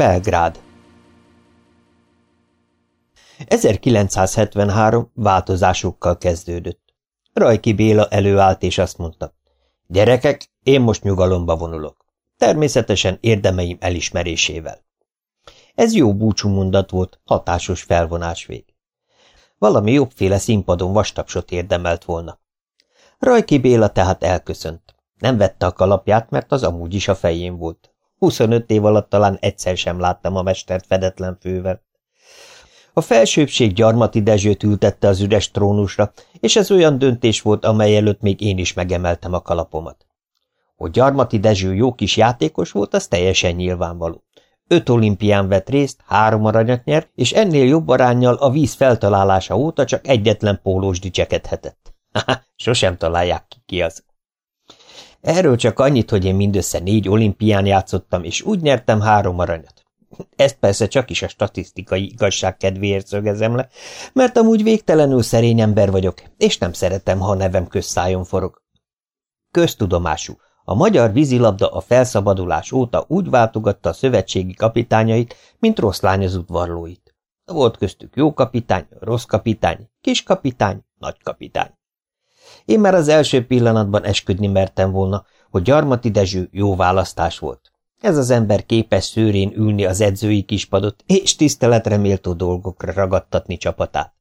Belgrád 1973 változásokkal kezdődött. Rajki Béla előállt és azt mondta, gyerekek, én most nyugalomba vonulok. Természetesen érdemeim elismerésével. Ez jó búcsú mondat volt, hatásos felvonás vég. Valami jobbféle színpadon vastapsot érdemelt volna. Rajki Béla tehát elköszönt. Nem vette a kalapját, mert az amúgy is a fején volt. 25 év alatt talán egyszer sem láttam a mestert fedetlen fővel. A felsőbbség Gyarmati Dezsőt ültette az üres trónusra, és ez olyan döntés volt, amely előtt még én is megemeltem a kalapomat. Hogy Gyarmati Dezső jó kis játékos volt, az teljesen nyilvánvaló. Öt olimpián vett részt, három aranyat nyert, és ennél jobb arányjal a víz feltalálása óta csak egyetlen pólós dicsekedhetett. Haha, sosem találják ki ki az. Erről csak annyit, hogy én mindössze négy olimpián játszottam, és úgy nyertem három aranyat. Ezt persze csak is a statisztikai igazság kedvéért szögezem le, mert amúgy végtelenül szerény ember vagyok, és nem szeretem, ha a nevem közszájon forog. Köztudomású, a magyar vízilabda a felszabadulás óta úgy váltogatta a szövetségi kapitányait, mint rossz lány az udvarlóit. Volt köztük jó kapitány, rossz kapitány, kis kapitány, nagy kapitány. Én már az első pillanatban esküdni mertem volna, hogy Gyarmati Dezső jó választás volt. Ez az ember képes szőrén ülni az edzői kispadot, és tiszteletre méltó dolgokra ragadtatni csapatát.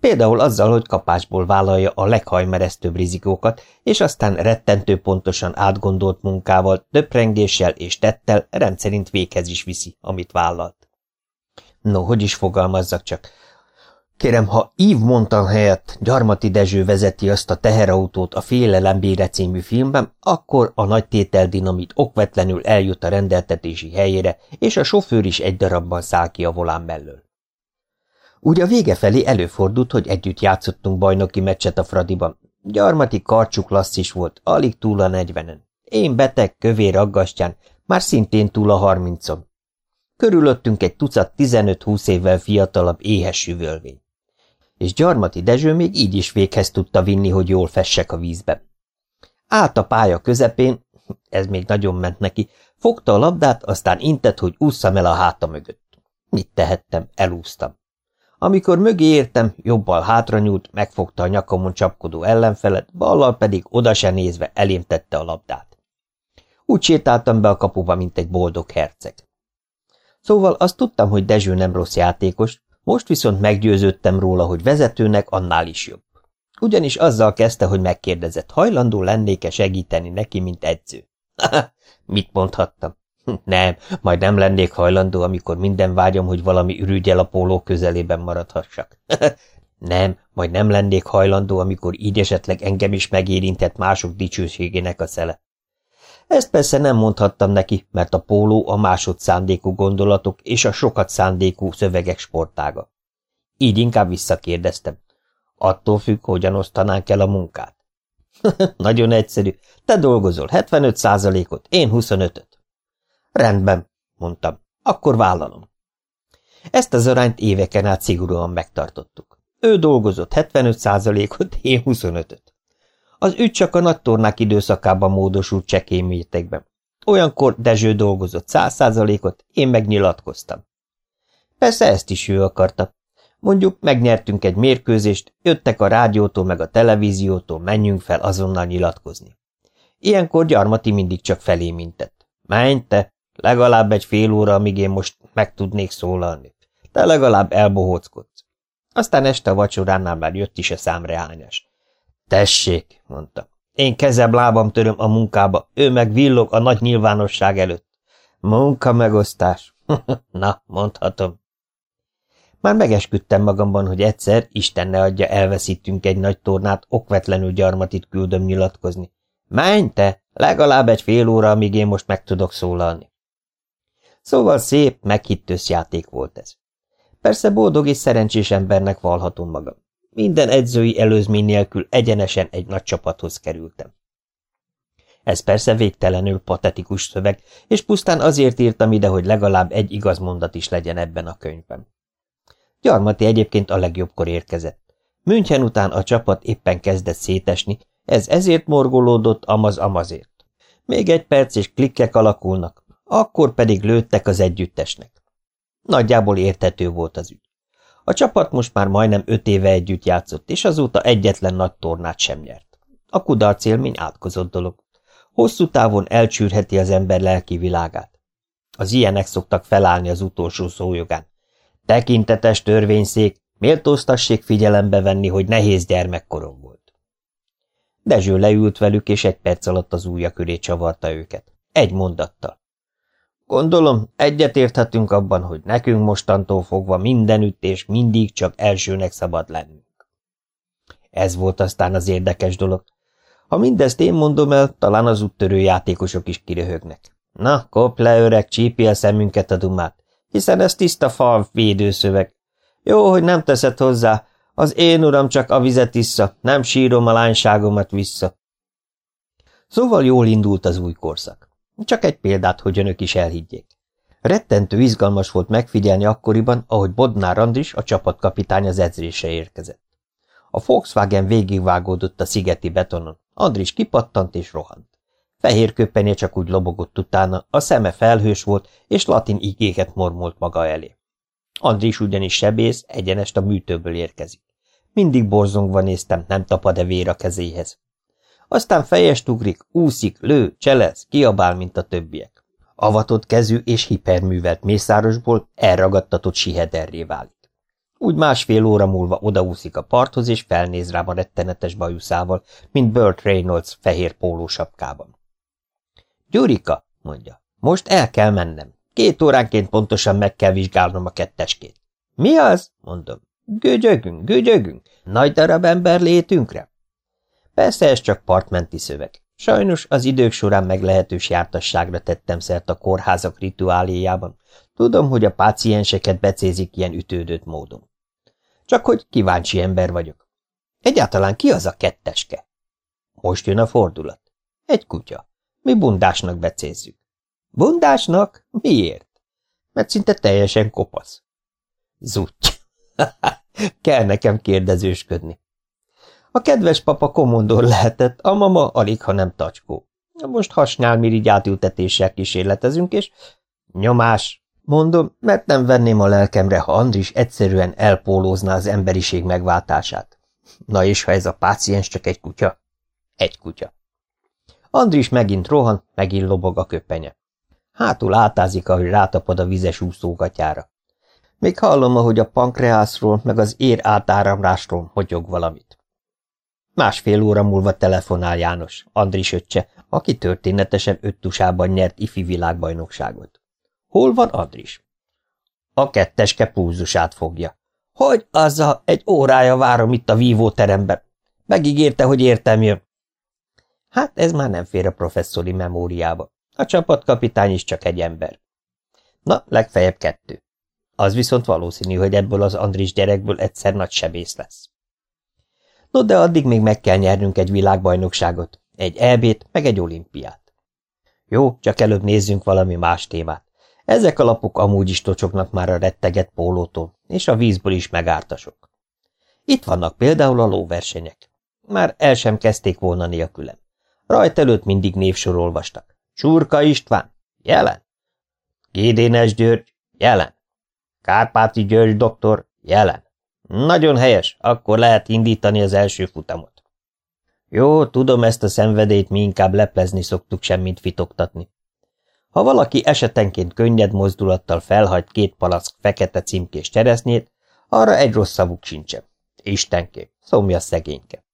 Például azzal, hogy kapásból vállalja a leghajmeresztőbb rizikókat, és aztán rettentő pontosan átgondolt munkával, töprengéssel és tettel rendszerint véghez is viszi, amit vállalt. No, hogy is fogalmazzak csak, Kérem, ha Yves Montan helyett Gyarmati Dezső vezeti azt a teherautót a Félelembére című filmben, akkor a nagy tétel dinamit okvetlenül eljut a rendeltetési helyére, és a sofőr is egy darabban száll ki a volán mellől. Úgy a vége felé előfordult, hogy együtt játszottunk bajnoki meccset a Fradiban. Gyarmati karcsuk lasszis volt, alig túl a negyvenen. Én beteg, kövér aggastyán, már szintén túl a harmincon. Körülöttünk egy tucat 15-20 évvel fiatalabb éhes süvölvény és Gyarmati Dezső még így is véghez tudta vinni, hogy jól fessek a vízbe. Állt a pálya közepén, ez még nagyon ment neki, fogta a labdát, aztán intett, hogy ússzam el a háta mögött. Mit tehettem? Elúsztam. Amikor mögé értem, jobbal hátra nyúlt, megfogta a nyakamon csapkodó ellenfelet, ballal pedig oda se nézve elém tette a labdát. Úgy sétáltam be a kapuba, mint egy boldog herceg. Szóval azt tudtam, hogy Dezső nem rossz játékos, most viszont meggyőződtem róla, hogy vezetőnek annál is jobb. Ugyanis azzal kezdte, hogy megkérdezett, hajlandó lennék-e segíteni neki, mint edző. Mit mondhattam? Nem, majd nem lennék hajlandó, amikor minden vágyom, hogy valami ürügyel a póló közelében maradhassak. nem, majd nem lennék hajlandó, amikor így esetleg engem is megérintett mások dicsőségének a szele. Ezt persze nem mondhattam neki, mert a póló a másodszándékú gondolatok és a sokat szándékú szövegek sportága. Így inkább visszakérdeztem. Attól függ, hogyan osztanánk el a munkát. Nagyon egyszerű. Te dolgozol 75% ot én 25-öt. Rendben, mondtam. Akkor vállalom. Ezt az arányt éveken át szigorúan megtartottuk. Ő dolgozott 75% ot én 25-öt. Az ügy csak a nagy tornák időszakában módosult csekély mértékben. Olyankor Dezső dolgozott száz százalékot, én megnyilatkoztam. Persze ezt is ő akarta. Mondjuk megnyertünk egy mérkőzést, jöttek a rádiótól meg a televíziótól, menjünk fel azonnal nyilatkozni. Ilyenkor gyarmati mindig csak felé mintett. Menj te, legalább egy fél óra, amíg én most meg tudnék szólalni. Te legalább elbohóckodsz. Aztán este a vacsoránál már jött is a számrehányás. Tessék, mondta. Én kezem lábam töröm a munkába, ő meg villog a nagy nyilvánosság előtt. Munka megosztás. Na, mondhatom. Már megesküdtem magamban, hogy egyszer, Isten ne adja, elveszítünk egy nagy tornát, okvetlenül gyarmatit küldöm nyilatkozni. Menj te, legalább egy fél óra, amíg én most meg tudok szólalni. Szóval szép, meghittős játék volt ez. Persze boldog és szerencsés embernek valhatom magam. Minden edzői előzmény nélkül egyenesen egy nagy csapathoz kerültem. Ez persze végtelenül patetikus szöveg, és pusztán azért írtam ide, hogy legalább egy igaz mondat is legyen ebben a könyvben. Gyarmati egyébként a legjobbkor érkezett. München után a csapat éppen kezdett szétesni, ez ezért morgolódott, amaz amazért. Még egy perc és klikkek alakulnak, Akkor pedig lőttek az együttesnek. Nagyjából érthető volt az ügy. A csapat most már majdnem öt éve együtt játszott, és azóta egyetlen nagy tornát sem nyert. A kudarc élmény átkozott dolog. Hosszú távon elcsűrheti az ember lelki világát. Az ilyenek szoktak felállni az utolsó szójogán. Tekintetes törvényszék, méltóztassék figyelembe venni, hogy nehéz gyermekkorom volt. Dezső leült velük, és egy perc alatt az ujja köré csavarta őket. Egy mondattal. Gondolom, egyetérthetünk abban, hogy nekünk mostantól fogva mindenütt és mindig csak elsőnek szabad lennünk. Ez volt aztán az érdekes dolog. Ha mindezt én mondom el, talán az úttörő játékosok is kiröhögnek. Na, kop le, öreg, csípi a szemünket a dumát, hiszen ez tiszta fal védőszöveg. Jó, hogy nem teszed hozzá, az én uram csak a vizet issza, nem sírom a lányságomat vissza. Szóval jól indult az új korszak. Csak egy példát, hogy önök is elhiggyék. Rettentő izgalmas volt megfigyelni akkoriban, ahogy Bodnár Andris, a csapatkapitány az edzésre érkezett. A Volkswagen végigvágódott a szigeti betonon, Andris kipattant és rohant. Fehér köpenye csak úgy lobogott utána, a szeme felhős volt, és latin igéket mormolt maga elé. Andris ugyanis sebész, egyenest a műtőből érkezik. Mindig borzongva néztem, nem tapad-e vér a kezéhez. Aztán fejest ugrik, úszik, lő, cselez, kiabál, mint a többiek. Avatott kezű és hiperművelt mészárosból elragadtatott sihederré válik. Úgy másfél óra múlva odaúszik a parthoz, és felnéz rám a rettenetes bajuszával, mint Burt Reynolds fehér pólósapkában. Gyurika, mondja, most el kell mennem. Két óránként pontosan meg kell vizsgálnom a ketteskét. Mi az? mondom. Gügyögünk, gügyögünk, nagy darab ember létünkre. Persze ez csak partmenti szöveg. Sajnos az idők során meglehetős jártasságra tettem szert a kórházak rituáléjában. Tudom, hogy a pácienseket becézik ilyen ütődött módon. Csak hogy kíváncsi ember vagyok. Egyáltalán ki az a ketteske? Most jön a fordulat. Egy kutya. Mi bundásnak becézzük. Bundásnak? Miért? Mert szinte teljesen kopasz. Zutty. Kell nekem kérdezősködni. A kedves papa komondor lehetett, a mama alig, ha nem tacskó. Most hasnyálmirigy átültetéssel kísérletezünk, és nyomás, mondom, mert nem venném a lelkemre, ha Andris egyszerűen elpólózná az emberiség megváltását. Na és ha ez a páciens csak egy kutya? Egy kutya. Andris megint rohan, megint lobog a köpenye. Hátul átázik, ahogy rátapad a vizes úszógatyára. Még hallom, ahogy a pankreászról, meg az ér átáramlásról hogyog valamit. Másfél óra múlva telefonál János, Andris öccse, aki történetesen öttusában nyert ifi világbajnokságot. Hol van Andris? A ketteske púzusát fogja. Hogy azzal egy órája várom itt a vívóteremben. Megígérte, hogy értem jön. Hát ez már nem fér a professzori memóriába. A csapatkapitány is csak egy ember. Na, legfeljebb kettő. Az viszont valószínű, hogy ebből az Andris gyerekből egyszer nagy sebész lesz. No, de addig még meg kell nyernünk egy világbajnokságot, egy EB-t, meg egy olimpiát. Jó, csak előbb nézzünk valami más témát. Ezek a lapok amúgy is tocsognak már a retteget pólótól, és a vízből is megártasok. Itt vannak például a lóversenyek. Már el sem kezdték volna nélkülem. Rajt előtt mindig névsor olvastak. Csurka István, jelen. Gédénes György, jelen. Kárpáti György doktor, jelen. Nagyon helyes, akkor lehet indítani az első futamot. Jó, tudom, ezt a szenvedélyt mi inkább leplezni szoktuk, semmit fitoktatni. Ha valaki esetenként könnyed mozdulattal felhagy két palack fekete címkés cseresznyét, arra egy rossz szavuk sincsen. Istenkép, szomja szegényke.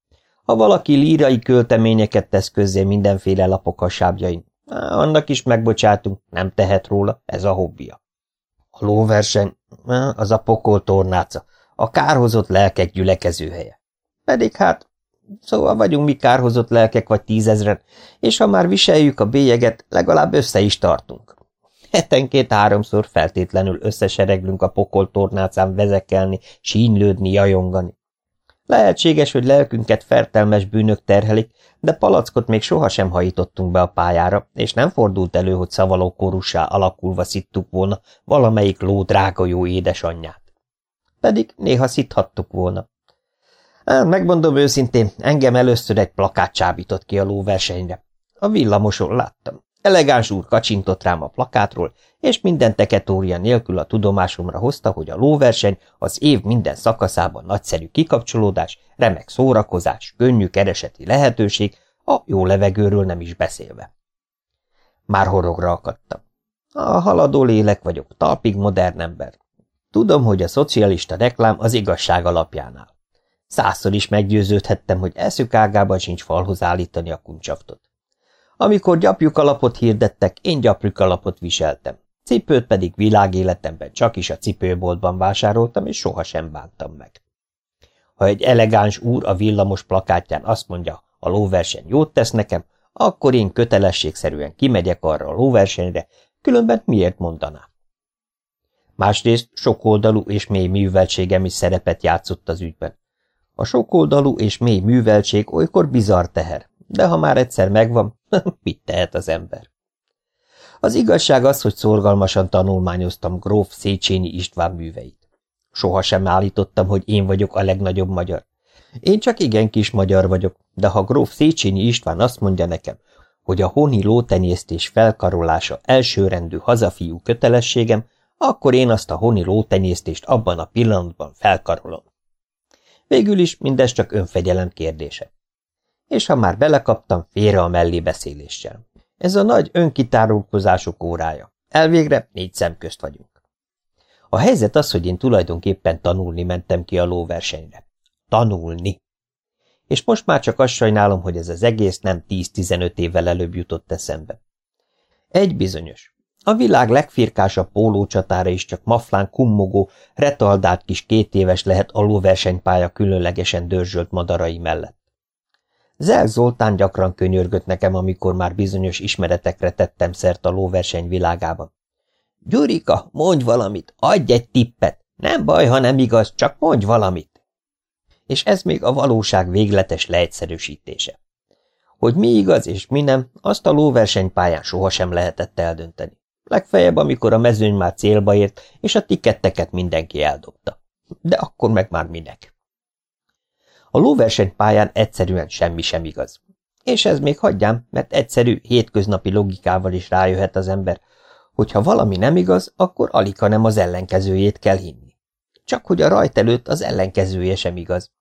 Ha valaki lírai költeményeket tesz közzé mindenféle lapok hasábjain, annak is megbocsátunk, nem tehet róla, ez a hobbija. A lóverseny, az a pokol tornáca, a kárhozott lelkek gyülekezőhelye. Pedig hát, szóval vagyunk mi kárhozott lelkek vagy tízezren, és ha már viseljük a bélyeget, legalább össze is tartunk. Hetenként háromszor feltétlenül összesereglünk a pokol tornácán vezekelni, sínylődni, jajongani. Lehetséges, hogy lelkünket fertelmes bűnök terhelik, de palackot még sohasem hajítottunk be a pályára, és nem fordult elő, hogy szavaló korussá alakulva szittuk volna valamelyik ló drága jó édesanyját. Pedig néha szithattuk volna. Megmondom őszintén, engem először egy plakát csábított ki a lóversenyre. A villamoson láttam. Elegáns úr kacsintott rám a plakátról, és minden teketória nélkül a tudomásomra hozta, hogy a lóverseny az év minden szakaszában nagyszerű kikapcsolódás, remek szórakozás, könnyű kereseti lehetőség, a jó levegőről nem is beszélve. Már horogra akadtam. A haladó lélek vagyok, talpig modern ember. Tudom, hogy a szocialista reklám az igazság alapjánál. Százszor is meggyőződhettem, hogy eszük ágában sincs falhoz állítani a kuncsaftot. Amikor gyapjuk alapot hirdettek, én gyapjuk alapot viseltem. Cipőt pedig világéletemben csak is a cipőboltban vásároltam, és sohasem bántam meg. Ha egy elegáns úr a villamos plakátján azt mondja, a lóverseny jót tesz nekem, akkor én kötelességszerűen kimegyek arra a lóversenyre, különben miért mondaná? Másrészt sokoldalú és mély műveltségem is szerepet játszott az ügyben. A sokoldalú és mély műveltség olykor bizarr teher, de ha már egyszer megvan, mit tehet az ember? Az igazság az, hogy szorgalmasan tanulmányoztam gróf Széchenyi István műveit. Soha sem állítottam, hogy én vagyok a legnagyobb magyar. Én csak igen kis magyar vagyok, de ha gróf Széchenyi István azt mondja nekem, hogy a honi lótenyésztés felkarolása elsőrendű hazafiú kötelességem, akkor én azt a honi lótenyésztést abban a pillanatban felkarolom. Végül is mindez csak önfegyelem kérdése. És ha már belekaptam, félre a mellébeszéléssel. Ez a nagy önkitárulkozások órája. Elvégre négy szem közt vagyunk. A helyzet az, hogy én tulajdonképpen tanulni mentem ki a lóversenyre. Tanulni. És most már csak azt sajnálom, hogy ez az egész nem 10-15 évvel előbb jutott eszembe. Egy bizonyos. A világ legfirkásabb pólócsatára is csak maflán kummogó, retaldált kis két éves lehet a lóversenypálya különlegesen dörzsölt madarai mellett. Zel Zoltán gyakran könyörgött nekem, amikor már bizonyos ismeretekre tettem szert a lóverseny világában. Gyurika, mondj valamit, adj egy tippet, nem baj, ha nem igaz, csak mondj valamit. És ez még a valóság végletes leegyszerűsítése. Hogy mi igaz és mi nem, azt a lóversenypályán sohasem lehetett eldönteni. Legfeljebb, amikor a mezőny már célba ért, és a tiketteket mindenki eldobta. De akkor meg már minek? A lóversenypályán egyszerűen semmi sem igaz. És ez még hagyjám, mert egyszerű, hétköznapi logikával is rájöhet az ember, hogy ha valami nem igaz, akkor alika nem az ellenkezőjét kell hinni. Csak hogy a rajt előtt az ellenkezője sem igaz.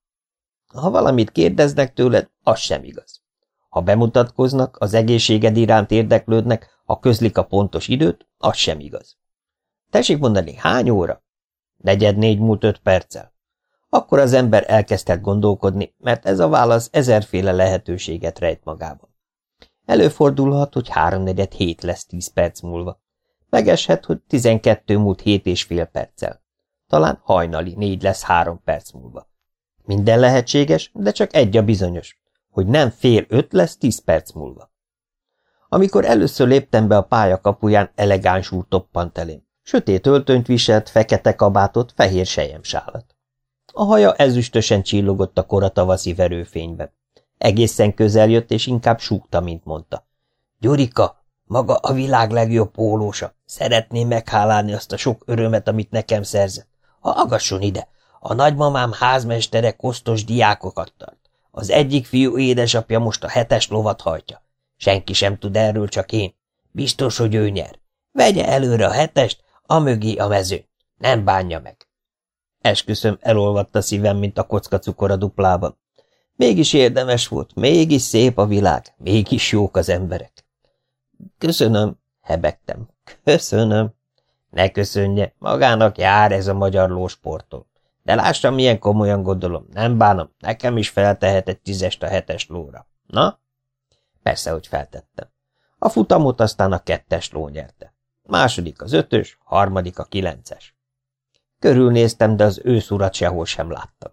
Ha valamit kérdeznek tőled, az sem igaz. Ha bemutatkoznak, az egészséged iránt érdeklődnek, ha közlik a pontos időt, az sem igaz. Tessék mondani, hány óra? Negyed négy múlt öt perccel. Akkor az ember elkezdett gondolkodni, mert ez a válasz ezerféle lehetőséget rejt magában. Előfordulhat, hogy háromnegyed hét lesz tíz perc múlva. Megeshet, hogy tizenkettő múlt hét és fél perccel. Talán hajnali négy lesz három perc múlva. Minden lehetséges, de csak egy a bizonyos, hogy nem fél öt lesz tíz perc múlva. Amikor először léptem be a pálya kapuján, elegáns úr toppant elém. Sötét öltönyt viselt, fekete kabátot, fehér sejemsálat. A haja ezüstösen csillogott a kora tavaszi verőfényben. Egészen közel jött, és inkább súgta, mint mondta. Gyurika, maga a világ legjobb pólósa. Szeretném meghálálni azt a sok örömet, amit nekem szerzett. Ha agasson ide, a nagymamám házmestere kosztos diákokat tart. Az egyik fiú édesapja most a hetes lovat hajtja. Senki sem tud erről, csak én. Biztos, hogy ő nyer. Vegye előre a hetest, a mögé a mező. Nem bánja meg. Esküszöm, elolvadt szívem, mint a kocka cukor a duplában. Mégis érdemes volt, mégis szép a világ, mégis jók az emberek. Köszönöm, hebegtem. Köszönöm. Ne köszönje, magának jár ez a magyar lósportol. De lássam, milyen komolyan gondolom, nem bánom, nekem is feltehet egy tízest a hetes lóra. Na? Persze, hogy feltettem. A futamot aztán a kettes ló nyerte. Második az ötös, harmadik a kilences. Körülnéztem, de az őszurat sehol sem láttam.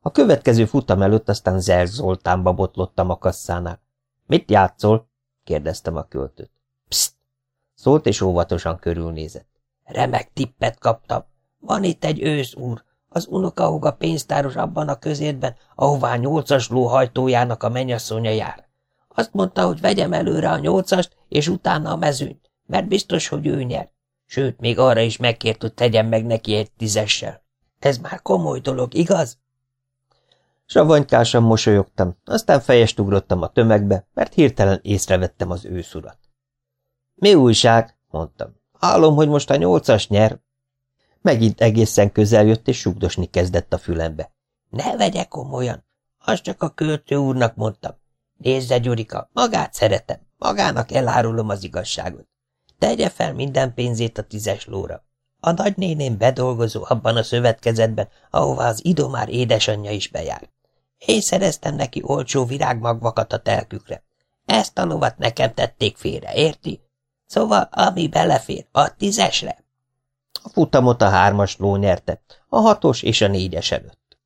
A következő futam előtt aztán Zer Zoltánba botlottam a kasszánál. – Mit játszol? – kérdeztem a költőt. – Pszt! – szólt és óvatosan körülnézett. – Remek tippet kaptam. Van itt egy ősz úr, az unokahuga pénztáros abban a közértben, ahová nyolcas lóhajtójának a mennyasszonya jár. Azt mondta, hogy vegyem előre a nyolcast, és utána a mezőnyt, mert biztos, hogy ő nyer. Sőt, még arra is megkért, hogy tegyem meg neki egy tízessel. Ez már komoly dolog, igaz? Savanykásan mosolyogtam, aztán fejest ugrottam a tömegbe, mert hirtelen észrevettem az őszurat. Mi újság? mondtam. Hallom, hogy most a nyolcas nyer. Megint egészen közel jött, és sugdosni kezdett a fülembe. Ne vegye komolyan, azt csak a költő úrnak mondtam. Nézze, Gyurika, magát szeretem, magának elárulom az igazságot. Tegye fel minden pénzét a tízes lóra. A nagynéném bedolgozó abban a szövetkezetben, ahová az idomár édesanyja is bejár. Én szereztem neki olcsó virágmagvakat a telkükre. Ezt a lovat nekem tették félre, érti? Szóval, ami belefér, a tízesre. A futamot a hármas ló nyerte, a hatos és a négyes előtt.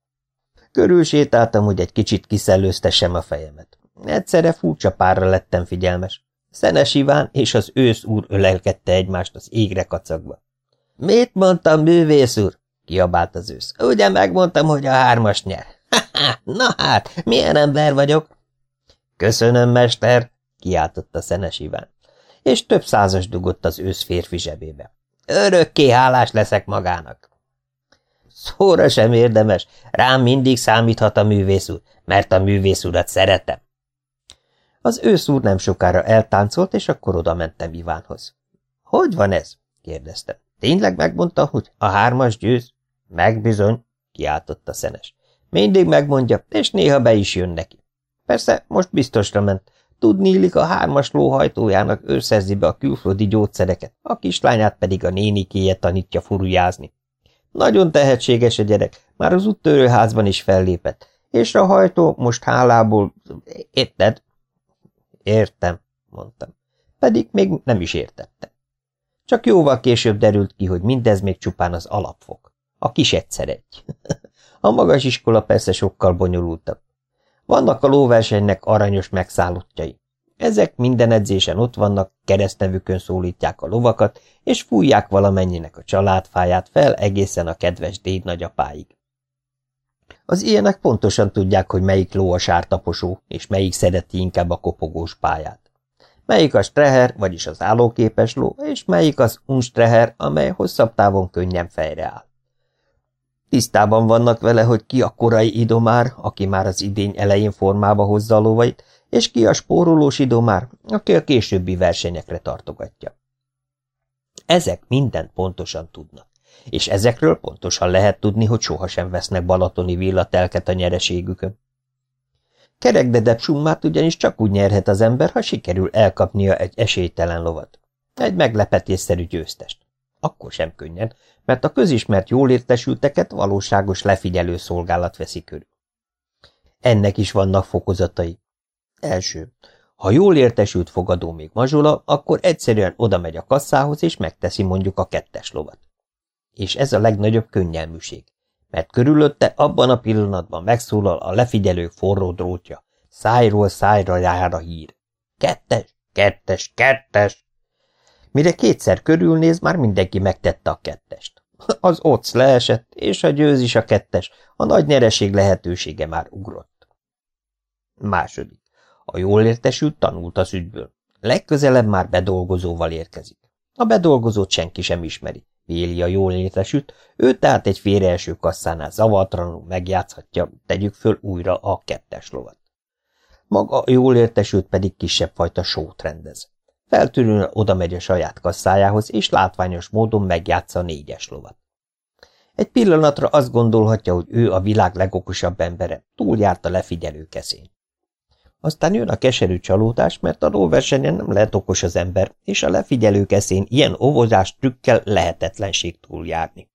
Körül sétáltam, hogy egy kicsit kiszellőztessem a fejemet. Egyszerre furcsa párra lettem figyelmes. Szenes Iván és az ősz úr ölelkedte egymást az égre kacagva. – Mit mondtam, művész úr? – kiabált az ősz. – Ugye megmondtam, hogy a hármas nyer. – Na hát, milyen ember vagyok? – Köszönöm, mester! – kiáltotta Szenes Iván. És több százas dugott az ősz férfi zsebébe. – Örökké hálás leszek magának! Szóra sem érdemes, rám mindig számíthat a művész úr, mert a művész urat szeretem. Az ősz úr nem sokára eltáncolt, és akkor oda mentem Ivánhoz. – Hogy van ez? – kérdeztem. – Tényleg megmondta, hogy a hármas győz? – Megbizony – kiáltotta szenes. – Mindig megmondja, és néha be is jön neki. Persze, most biztosra ment. Tudni illik a hármas lóhajtójának ő szerzi be a külföldi gyógyszereket, a kislányát pedig a nénikéje tanítja furujázni. Nagyon tehetséges a gyerek, már az úttörőházban is fellépett, és a hajtó most hálából, érted, Értem, mondtam. Pedig még nem is értettem. Csak jóval később derült ki, hogy mindez még csupán az alapfok. A kis egyszer egy. A magas iskola persze sokkal bonyolultabb. Vannak a lóversenynek aranyos megszállottjai. Ezek minden edzésen ott vannak, keresztnevükön szólítják a lovakat, és fújják valamennyinek a családfáját fel egészen a kedves déd nagyapáig. Az ilyenek pontosan tudják, hogy melyik ló a sártaposó, és melyik szereti inkább a kopogós pályát. Melyik a streher, vagyis az állóképes ló, és melyik az unstreher, amely hosszabb távon könnyen fejre áll. Tisztában vannak vele, hogy ki a korai idomár, aki már az idény elején formába hozza a lovait, és ki a spórolós idomár, aki a későbbi versenyekre tartogatja. Ezek mindent pontosan tudnak és ezekről pontosan lehet tudni, hogy sohasem vesznek balatoni villatelket a nyereségükön. Kerekdedebb summát ugyanis csak úgy nyerhet az ember, ha sikerül elkapnia egy esélytelen lovat. Egy meglepetésszerű győztest. Akkor sem könnyen, mert a közismert jól értesülteket valóságos lefigyelő szolgálat veszi körül. Ennek is vannak fokozatai. Első. Ha jól értesült fogadó még mazsola, akkor egyszerűen oda megy a kasszához, és megteszi mondjuk a kettes lovat és ez a legnagyobb könnyelműség, mert körülötte abban a pillanatban megszólal a lefigyelők forró drótja, szájról szájra jár a hír. Kettes, kettes, kettes! Mire kétszer körülnéz, már mindenki megtette a kettest. Az oc leesett, és a győz is a kettes, a nagy nyereség lehetősége már ugrott. Második. A jól értesült tanult az ügyből. Legközelebb már bedolgozóval érkezik. A bedolgozót senki sem ismeri, Véli a jól létesült, ő tehát egy félreeső kasszánál zavartalanul megjátszhatja, tegyük föl újra a kettes lovat. Maga a jól értesült pedig kisebb fajta sót rendez. Feltűnően oda megy a saját kasszájához, és látványos módon megjátsza a négyes lovat. Egy pillanatra azt gondolhatja, hogy ő a világ legokosabb embere, túljárt a lefigyelő keszén. Aztán jön a keserű csalódás, mert a lóversenyen nem lehet okos az ember, és a lefigyelők eszén ilyen óvozás trükkel lehetetlenség túljárni.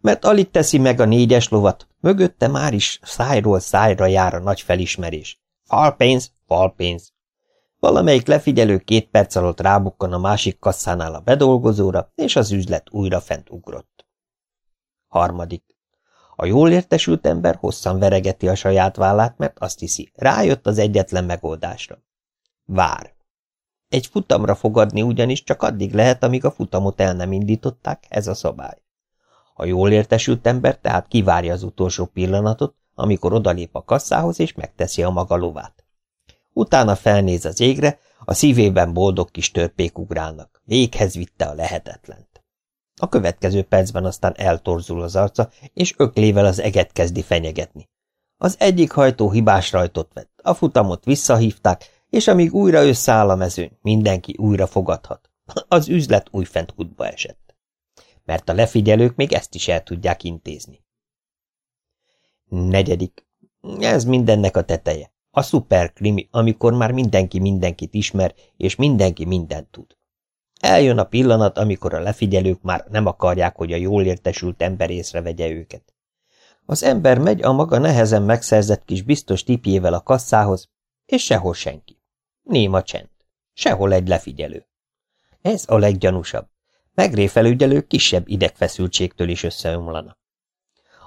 Mert alig teszi meg a négyes lovat, mögötte már is szájról szájra jár a nagy felismerés. Falpénz, falpénz. Valamelyik lefigyelő két perc alatt rábukkan a másik kasszánál a bedolgozóra, és az üzlet újra fent ugrott. Harmadik. A jól értesült ember hosszan veregeti a saját vállát, mert azt hiszi, rájött az egyetlen megoldásra. Vár. Egy futamra fogadni ugyanis csak addig lehet, amíg a futamot el nem indították, ez a szabály. A jól értesült ember tehát kivárja az utolsó pillanatot, amikor odalép a kasszához és megteszi a maga lovát. Utána felnéz az égre, a szívében boldog kis törpék ugrálnak. Véghez vitte a lehetetlen. A következő percben aztán eltorzul az arca, és öklével az eget kezdi fenyegetni. Az egyik hajtó hibás rajtot vett, a futamot visszahívták, És amíg újra összeáll a mezőny, mindenki újra fogadhat. Az üzlet újfent kutba esett. Mert a lefigyelők még ezt is el tudják intézni. Negyedik. Ez mindennek a teteje. A szuperkrimi, amikor már mindenki mindenkit ismer, és mindenki mindent tud. Eljön a pillanat, amikor a lefigyelők már nem akarják, hogy a jól értesült ember észrevegye őket. Az ember megy a maga nehezen megszerzett kis biztos tipjével a kasszához, és sehol senki. Néma csend. Sehol egy lefigyelő. Ez a leggyanúsabb. Megréfelügyelő kisebb idegfeszültségtől is összeomlana.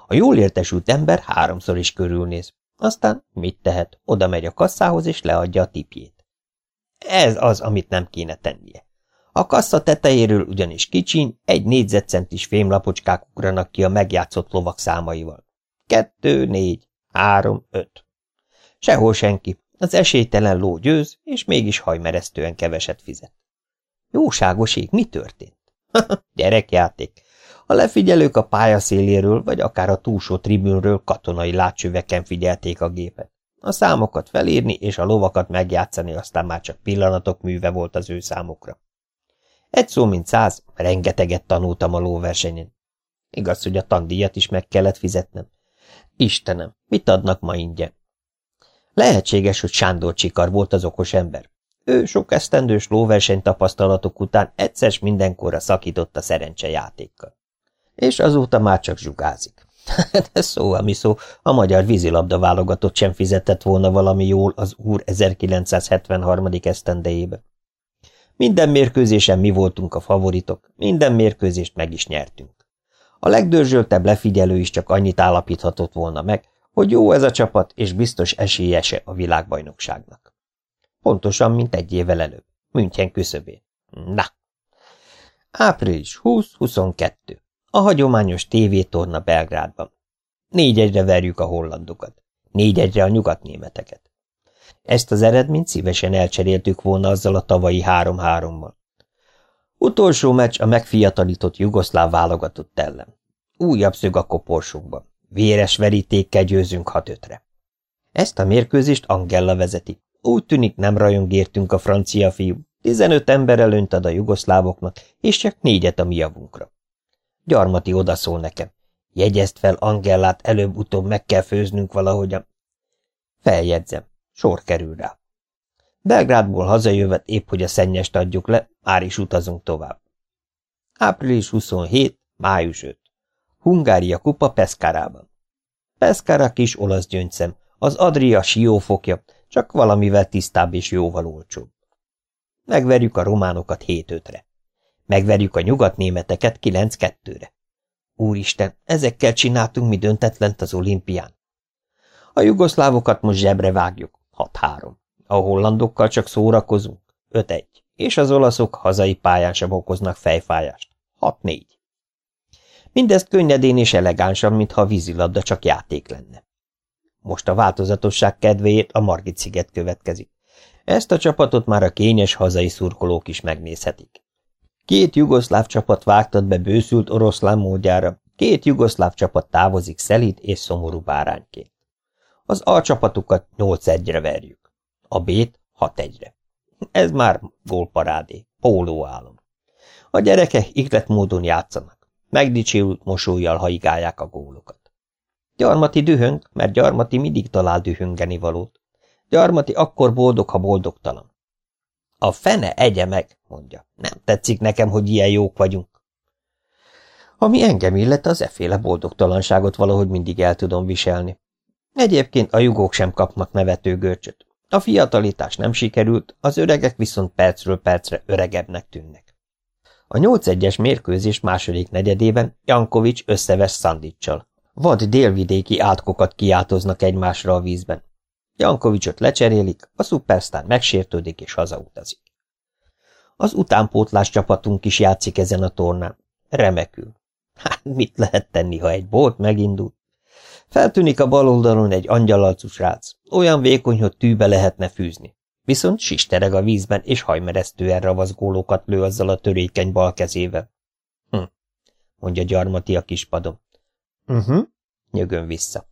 A jól értesült ember háromszor is körülnéz. Aztán mit tehet? Oda megy a kasszához, és leadja a tipjét. Ez az, amit nem kéne tennie. A kassa tetejéről ugyanis kicsin, egy négyzetcentis fémlapocskák ugranak ki a megjátszott lovak számaival. Kettő, négy, három, öt. Sehol senki. Az esélytelen ló győz, és mégis hajmeresztően keveset fizet. Jóságos ég, mi történt? Gyerekjáték. A lefigyelők a pályaszéléről, vagy akár a túlsó tribünről katonai látcsöveken figyelték a gépet. A számokat felírni és a lovakat megjátszani aztán már csak pillanatok műve volt az ő számukra. Egy szó mint száz, rengeteget tanultam a lóversenyen. Igaz, hogy a tandíjat is meg kellett fizetnem. Istenem, mit adnak ma ingyen? Lehetséges, hogy Sándor Csikar volt az okos ember. Ő sok esztendős lóverseny tapasztalatok után egyszer mindenkorra szakított a szerencsejátékkal és azóta már csak zsugázik. De szó, ami szó, a magyar vízilabda válogatott sem fizetett volna valami jól az úr 1973. esztendejébe. Minden mérkőzésen mi voltunk a favoritok, minden mérkőzést meg is nyertünk. A legdörzsöltebb lefigyelő is csak annyit állapíthatott volna meg, hogy jó ez a csapat, és biztos esélyese a világbajnokságnak. Pontosan, mint egy évvel előbb, München küszöbén. Na! Április 20-22 a hagyományos tévétorna Belgrádban. Négy egyre verjük a hollandokat. Négy egyre a nyugatnémeteket. Ezt az eredményt szívesen elcseréltük volna azzal a tavalyi három-hárommal. Utolsó meccs a megfiatalított jugoszláv válogatott ellen. Újabb szög a koporsókban. Véres verítékkel győzünk hat ötre. Ezt a mérkőzést Angella vezeti. Úgy tűnik nem rajongértünk a francia fiú. Tizenöt ember előnt ad a jugoszlávoknak, és csak négyet a mi javunkra. Gyarmati odaszól nekem. Jegyezd fel Angellát, előbb-utóbb meg kell főznünk valahogyan. Feljegyzem. Sor kerül rá. Belgrádból hazajövet épp, hogy a szennyest adjuk le, már is utazunk tovább. Április 27, május 5. Hungária kupa Peszkárában. Peszkára kis olasz gyöngyszem, az Adria siófokja, csak valamivel tisztább és jóval olcsóbb. Megverjük a románokat 7-5-re. Megverjük a nyugatnémeteket 9-2-re. Úristen, ezekkel csináltunk mi döntetlent az olimpián. A jugoszlávokat most zsebre vágjuk, 6-3. A hollandokkal csak szórakozunk, 5-1. És az olaszok hazai pályán sem okoznak fejfájást, 6-4. Mindezt könnyedén és elegánsan, mintha a vízilabda csak játék lenne. Most a változatosság kedvéért a Margit sziget következik. Ezt a csapatot már a kényes hazai szurkolók is megnézhetik. Két jugoszláv csapat vágtat be bőszült oroszlán módjára, két jugoszláv csapat távozik szelít és szomorú bárányként. Az A csapatukat 8-1-re verjük, a B-t 6-1-re. Ez már gólparádé, pólóálom. A gyerekek iklet módon játszanak, megdicsérült mosolyjal haigálják a gólokat. Gyarmati dühöng, mert Gyarmati mindig talál dühöngeni valót. Gyarmati akkor boldog, ha boldogtalan. A fene egye meg, mondja. Nem tetszik nekem, hogy ilyen jók vagyunk. Ami engem illet, az efféle boldogtalanságot valahogy mindig el tudom viselni. Egyébként a jugók sem kapnak nevető görcsöt. A fiatalitás nem sikerült, az öregek viszont percről percre öregebbnek tűnnek. A 8-1-es mérkőzés második negyedében Jankovics összeves Szandicsal. Vad délvidéki átkokat kiáltoznak egymásra a vízben. Jankovicsot lecserélik, a szupersztár megsértődik és hazautazik. Az utánpótlás csapatunk is játszik ezen a tornán. Remekül. Hát mit lehet tenni, ha egy bolt megindul? Feltűnik a bal oldalon egy angyalalcú srác, olyan vékony, hogy tűbe lehetne fűzni. Viszont sistereg a vízben, és hajmeresztően ravasz gólókat lő azzal a törékeny bal kezével. Hm, mondja gyarmati a kispadom. Uh-huh, nyögön vissza.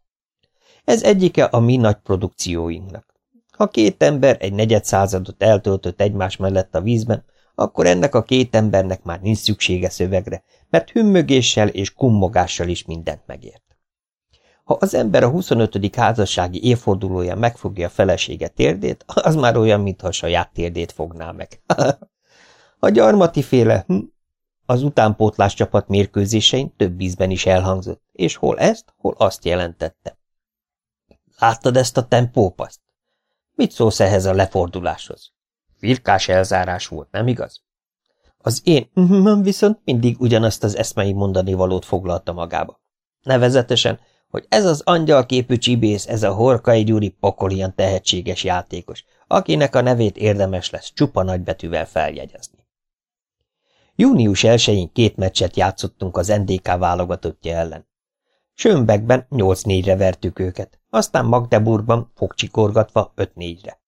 Ez egyike a mi nagy produkcióinknak. Ha két ember egy negyed századot eltöltött egymás mellett a vízben, akkor ennek a két embernek már nincs szüksége szövegre, mert hümmögéssel és kummogással is mindent megért. Ha az ember a 25. házassági évfordulóján megfogja a felesége térdét, az már olyan, mintha a saját térdét fogná meg. a gyarmati féle hm, az utánpótlás csapat mérkőzésein több ízben is elhangzott, és hol ezt, hol azt jelentette. Láttad ezt a tempópaszt? Mit szólsz ehhez a leforduláshoz? Virkás elzárás volt, nem igaz? Az én viszont mindig ugyanazt az eszmei mondani valót foglalta magába. Nevezetesen, hogy ez az angyalképű csibész, ez a Horkai Gyuri pokolian tehetséges játékos, akinek a nevét érdemes lesz csupa nagybetűvel feljegyezni. Június 1-én két meccset játszottunk az NDK válogatottja ellen. Sönbekben 8-4-re vertük őket, aztán Magdeburgban fogcsikorgatva 5-4-re.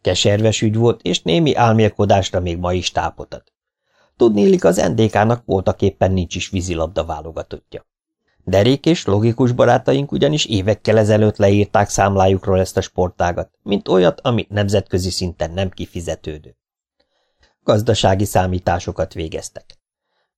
Keserves ügy volt, és némi álmélkodásra még ma is tápot ad. Tudnélik, az NDK-nak voltaképpen nincs is vízilabda válogatottja. Derék és logikus barátaink ugyanis évekkel ezelőtt leírták számlájukról ezt a sportágat, mint olyat, ami nemzetközi szinten nem kifizetődő. Gazdasági számításokat végeztek.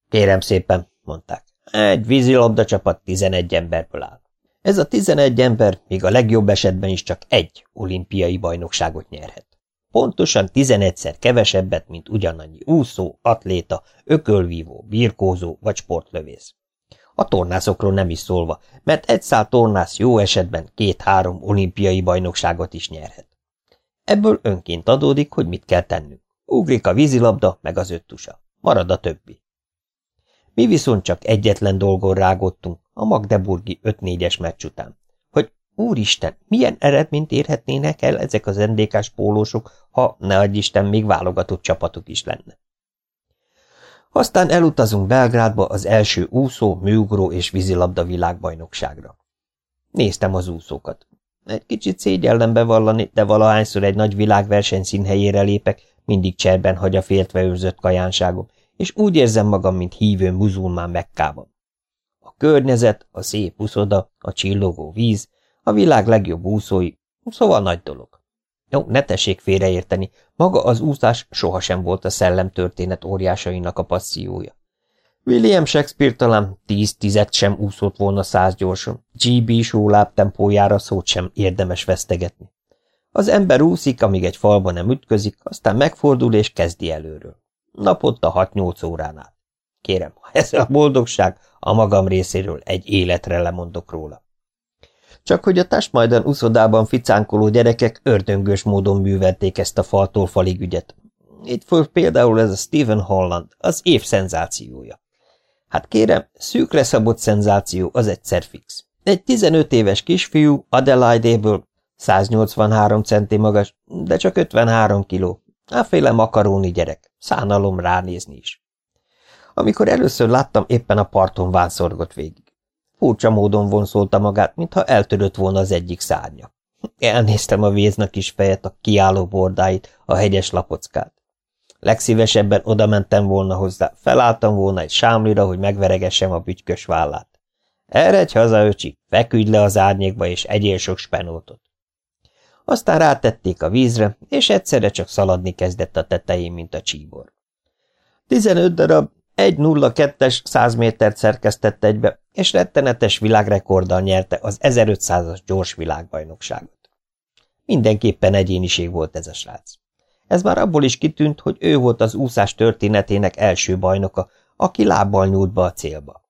Kérem szépen, mondták, egy vízilabda csapat 11 emberből áll. Ez a 11 ember még a legjobb esetben is csak egy olimpiai bajnokságot nyerhet. Pontosan 11-szer kevesebbet, mint ugyanannyi úszó, atléta, ökölvívó, birkózó vagy sportlövész. A tornászokról nem is szólva, mert egy szál tornász jó esetben két-három olimpiai bajnokságot is nyerhet. Ebből önként adódik, hogy mit kell tennünk. Ugrik a vízilabda, meg az öttusa. Marad a többi. Mi viszont csak egyetlen dolgon rágottunk a Magdeburgi 5-4-es meccs után. Hogy úristen, milyen eredményt érhetnének el ezek az endékás pólósok, ha ne Isten még válogatott csapatuk is lenne. Aztán elutazunk Belgrádba az első úszó, műugró és vízilabda világbajnokságra. Néztem az úszókat. Egy kicsit szégyellem bevallani, de valahányszor egy nagy világverseny színhelyére lépek, mindig cserben hagy a féltve őrzött kajánságom, és úgy érzem magam, mint hívő muzulmán Mekkában. A környezet, a szép uszoda, a csillogó víz, a világ legjobb úszói, szóval nagy dolog. Jó, ne tessék félreérteni, maga az úszás sohasem volt a szellemtörténet óriásainak a passziója. William Shakespeare talán tíz tizet sem úszott volna száz gyorsan, G.B. Show tempójára szót sem érdemes vesztegetni. Az ember úszik, amíg egy falba nem ütközik, aztán megfordul és kezdi előről. Naponta hat-nyolc órán át. Kérem, ha ez a boldogság, a magam részéről egy életre lemondok róla. Csak hogy a testmajdan uszodában ficánkoló gyerekek ördöngös módon művelték ezt a faltól falig ügyet. Itt föl például ez a Stephen Holland, az év szenzációja. Hát kérem, szűkre szabott szenzáció az egyszer fix. Egy 15 éves kisfiú Adelaide-ből 183 centi magas, de csak 53 kiló. Áféle makaróni gyerek, szánalom ránézni is. Amikor először láttam, éppen a parton vánszorgott végig. Furcsa módon vonszolta magát, mintha eltörött volna az egyik szárnya. Elnéztem a véznak is fejet, a kiálló bordáit, a hegyes lapockát. Legszívesebben oda mentem volna hozzá, felálltam volna egy sámlira, hogy megveregessem a bütykös vállát. Eredj haza, öcsi, feküdj le az árnyékba, és egyél sok spenótot. Aztán rátették a vízre, és egyszerre csak szaladni kezdett a tetején, mint a csíbor. Tizenöt darab 1.02-es 100 métert szerkesztett egybe, és rettenetes világrekorddal nyerte az 1500-as gyors világbajnokságot. Mindenképpen egyéniség volt ez a srác. Ez már abból is kitűnt, hogy ő volt az úszás történetének első bajnoka, aki lábbal nyúlt be a célba.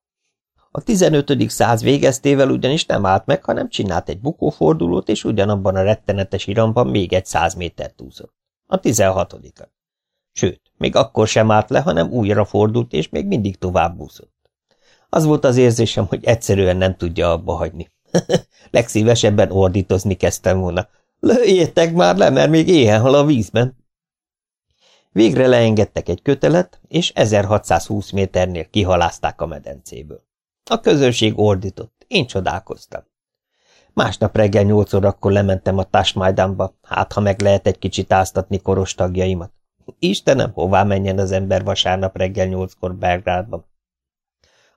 A 15. száz végeztével ugyanis nem állt meg, hanem csinált egy bukófordulót, és ugyanabban a rettenetes iramban még egy száz métert úszott. A 16 -at. Sőt, még akkor sem állt le, hanem újra fordult, és még mindig tovább úszott. Az volt az érzésem, hogy egyszerűen nem tudja abba hagyni. Legszívesebben ordítozni kezdtem volna. Lőjétek már le, mert még éhen hal a vízben. Végre leengedtek egy kötelet, és 1620 méternél kihalázták a medencéből. A közönség ordított, én csodálkoztam. Másnap reggel nyolc órakor lementem a Tasmajdánba, hát ha meg lehet egy kicsit áztatni koros tagjaimat. Istenem, hová menjen az ember vasárnap reggel nyolckor Belgrádban?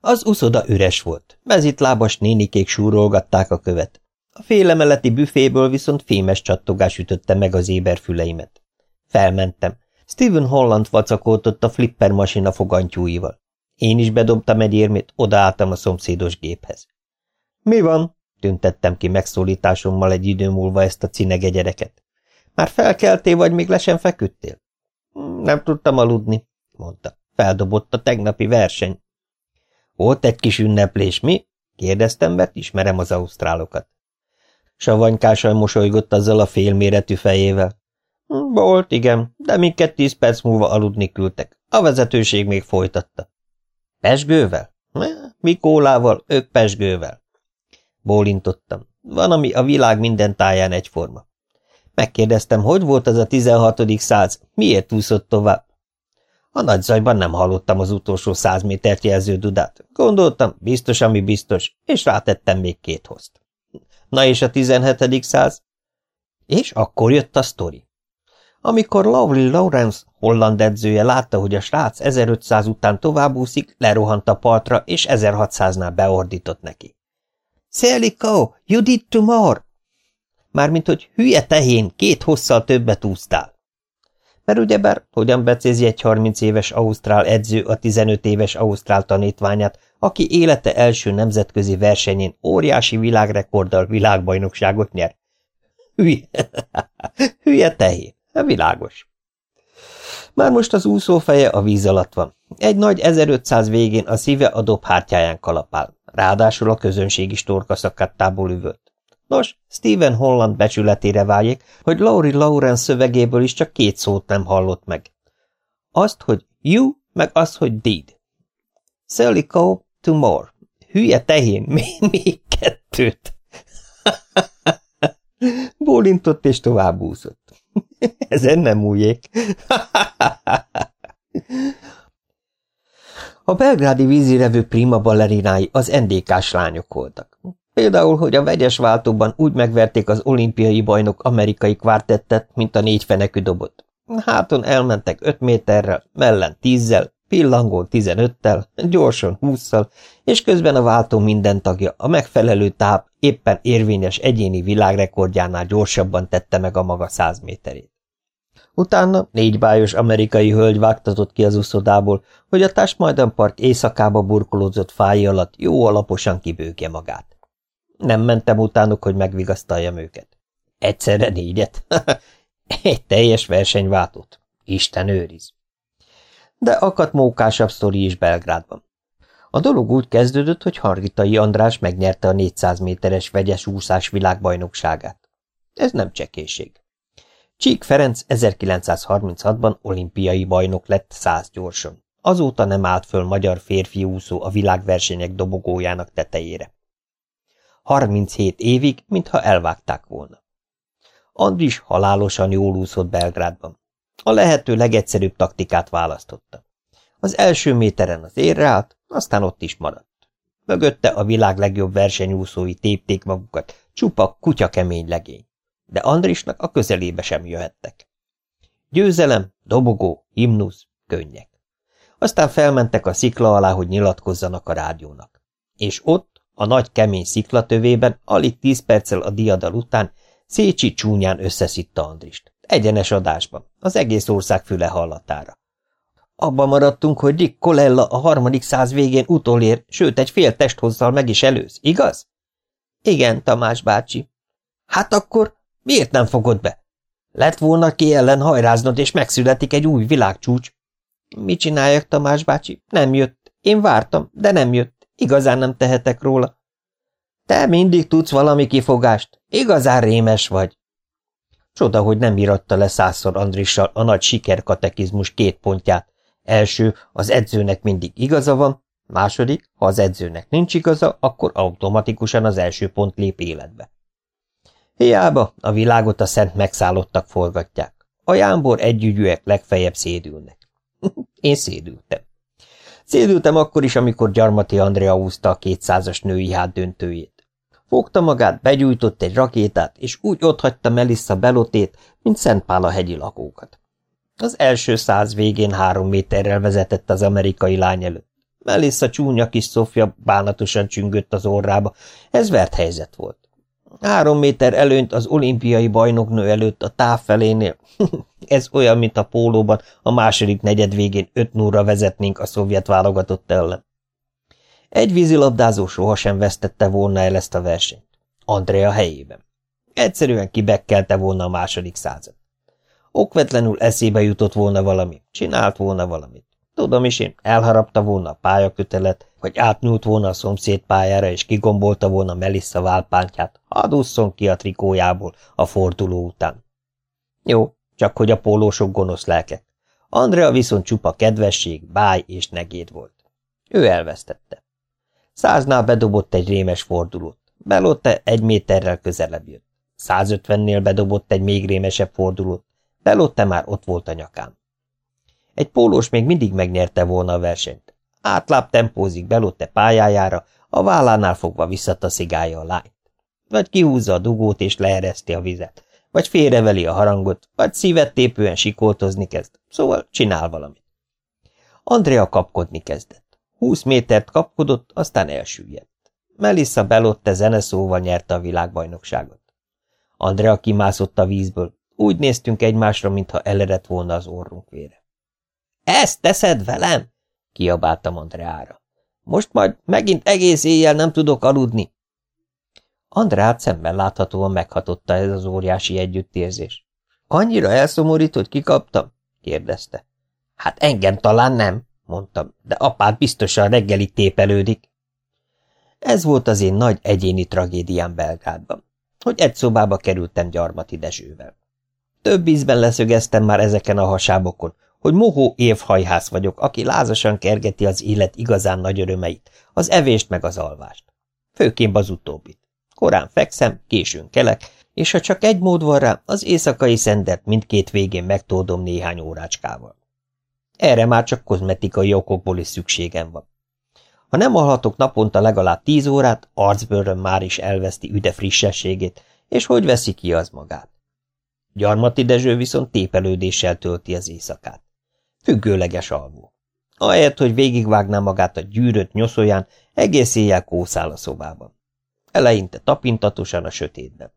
Az uszoda üres volt, mezitlábas nénikék súrolgatták a követ. A félemeleti büféből viszont fémes csattogás ütötte meg az éber füleimet. Felmentem. Stephen Holland vacakoltott a flipper masina fogantyúival. Én is bedobtam egy érmét, odaálltam a szomszédos géphez. – Mi van? – tüntettem ki megszólításommal egy idő múlva ezt a cinege gyereket. – Már felkeltél, vagy még le sem feküdtél? – Nem tudtam aludni – mondta. Feldobott a tegnapi verseny. – Volt egy kis ünneplés, mi? – kérdeztem, mert ismerem az ausztrálokat. Savanykásan mosolygott azzal a félméretű fejével. – Volt, igen, de minket tíz perc múlva aludni küldtek. A vezetőség még folytatta. Pesgővel? Mi kólával, ők pesgővel. Bólintottam. Van, ami a világ minden táján egyforma. Megkérdeztem, hogy volt az a tizenhatodik száz, miért úszott tovább? A nagy zajban nem hallottam az utolsó száz métert jelző dudát. Gondoltam, biztos, ami biztos, és rátettem még két hozt. Na és a tizenhetedik száz? És akkor jött a sztori. Amikor Lovely Lawrence, holland edzője látta, hogy a srác 1500 után továbbúszik, lerohant a partra, és 1600-nál beordított neki. – Szeliko, you did to more! Mármint, hogy hülye tehén, két hosszal többet úsztál. Mert ugyebár hogyan becézi egy 30 éves ausztrál edző a 15 éves ausztrál tanítványát, aki élete első nemzetközi versenyén óriási világrekorddal világbajnokságot nyer? Hülye, hülye tehén. Világos. Már most az úszó feje a víz alatt van. Egy nagy 1500 végén a szíve a dobhártyáján kalapál. Ráadásul a közönség is torka szakadtából üvölt. Nos, Stephen Holland becsületére váljék, hogy Laurie Lawrence szövegéből is csak két szót nem hallott meg. Azt, hogy you, meg azt, hogy did. Sally Coe to more. Hülye tehén, még, még kettőt. Bólintott és tovább úszott. Ezen nem újék. A belgrádi vízirevő prima ballerinái az NDK-s lányok voltak. Például, hogy a vegyes váltóban úgy megverték az olimpiai bajnok amerikai kvártettet, mint a négy fenekű dobot. Háton elmentek öt méterrel, mellen tízzel, pillangón tizenöttel, gyorsan húszszal, és közben a váltó minden tagja a megfelelő táp éppen érvényes egyéni világrekordjánál gyorsabban tette meg a maga száz méterét. Utána négy bájos amerikai hölgy vágtatott ki az uszodából, hogy a Tásmajdan Park éjszakába burkolózott fáj alatt jó alaposan kibőgje magát. Nem mentem utánuk, hogy megvigasztaljam őket. Egyszerre négyet. Egy teljes versenyváltót. Isten őriz. De akadt mókásabb sztori is Belgrádban. A dolog úgy kezdődött, hogy Hargitai András megnyerte a 400 méteres vegyes úszás világbajnokságát. Ez nem csekéség. Csík Ferenc 1936-ban olimpiai bajnok lett száz gyorsan. Azóta nem állt föl magyar férfi úszó a világversenyek dobogójának tetejére. 37 évig, mintha elvágták volna. Andris halálosan jól úszott Belgrádban. A lehető legegyszerűbb taktikát választotta. Az első méteren az érre állt, aztán ott is maradt. Mögötte a világ legjobb versenyúszói tépték magukat, csupa kutyakemény legény de Andrisnak a közelébe sem jöhettek. Győzelem, dobogó, himnusz, könnyek. Aztán felmentek a szikla alá, hogy nyilatkozzanak a rádiónak. És ott, a nagy kemény sziklatövében, alig tíz perccel a diadal után Szécsi csúnyán összeszitta Andrist. Egyenes adásban, az egész ország füle hallatára. Abba maradtunk, hogy Dick Colella a harmadik száz végén utolér, sőt egy fél testhozzal meg is előz, igaz? Igen, Tamás bácsi. Hát akkor Miért nem fogod be? Lett volna ki ellen hajráznod, és megszületik egy új világcsúcs. Mit csináljak, Tamás bácsi? Nem jött. Én vártam, de nem jött. Igazán nem tehetek róla. Te mindig tudsz valami kifogást. Igazán rémes vagy. Csoda, hogy nem íratta le százszor Andrissal a nagy sikerkatekizmus két pontját. Első, az edzőnek mindig igaza van, második, ha az edzőnek nincs igaza, akkor automatikusan az első pont lép életbe. Hiába, a világot a szent megszállottak forgatják. A jámbor együgyűek legfeljebb szédülnek. Én szédültem. Szédültem akkor is, amikor Gyarmati Andrea úszta a kétszázas női döntőjét. Fogta magát, begyújtott egy rakétát, és úgy otthagyta Melissa Belotét, mint Szent Pál a hegyi lakókat. Az első száz végén három méterrel vezetett az amerikai lány előtt. Melissa csúnya kis Szofia bánatosan csüngött az orrába, ez vert helyzet volt. Három méter előnyt az olimpiai bajnoknő előtt a távfelénél. Ez olyan, mint a pólóban a második negyed végén öt núra vezetnénk a szovjet válogatott ellen. Egy vízilabdázó sohasem vesztette volna el ezt a versenyt. Andrea helyében. Egyszerűen kibekkelte volna a második század. Okvetlenül eszébe jutott volna valami, csinált volna valamit. Tudom is én, elharapta volna a pályakötelet, vagy átnyúlt volna a szomszéd pályára, és kigombolta volna Melissa válpántját, hadd ki a trikójából a forduló után. Jó, csak hogy a pólósok gonosz lelkek. Andrea viszont csupa kedvesség, báj és negéd volt. Ő elvesztette. Száznál bedobott egy rémes fordulót. Belotte egy méterrel közelebb jött. 150-nél bedobott egy még rémesebb fordulót. Belotte már ott volt a nyakán. Egy pólós még mindig megnyerte volna a versenyt. Átláb tempózik Belotte pályájára, a vállánál fogva visszataszigálja a lányt. Vagy kihúzza a dugót és leereszti a vizet, vagy félreveli a harangot, vagy szívet tépően sikoltozni kezd, szóval csinál valamit. Andrea kapkodni kezdett. Húsz métert kapkodott, aztán elsüllyedt. Melissa Belotte zeneszóval nyerte a világbajnokságot. Andrea kimászott a vízből, úgy néztünk egymásra, mintha eledett volna az orrunk vére. – Ezt teszed velem? – kiabáltam Andreára. – Most majd megint egész éjjel nem tudok aludni. Andrát szemmel láthatóan meghatotta ez az óriási együttérzés. – Annyira elszomorít, hogy kikaptam? – kérdezte. – Hát engem talán nem – mondtam, de apád biztosan reggelig tépelődik. Ez volt az én nagy egyéni tragédiám Belgrádban, hogy egy szobába kerültem Gyarmati Dezsővel. Több ízben leszögeztem már ezeken a hasábokon, hogy mohó évhajhász vagyok, aki lázasan kergeti az élet igazán nagy örömeit, az evést meg az alvást. Főképp az utóbbit. Korán fekszem, későn kelek, és ha csak egy mód van rá, az éjszakai szendert mindkét végén megtódom néhány órácskával. Erre már csak kozmetikai okokból is szükségem van. Ha nem alhatok naponta legalább tíz órát, arcbőröm már is elveszti üde frissességét, és hogy veszi ki az magát. Gyarmati Dezső viszont tépelődéssel tölti az éjszakát. Függőleges alvó. Ahelyett, hogy végigvágná magát a gyűrött nyoszóján, egész éjjel kószál a szobában. Eleinte tapintatosan a sötétben.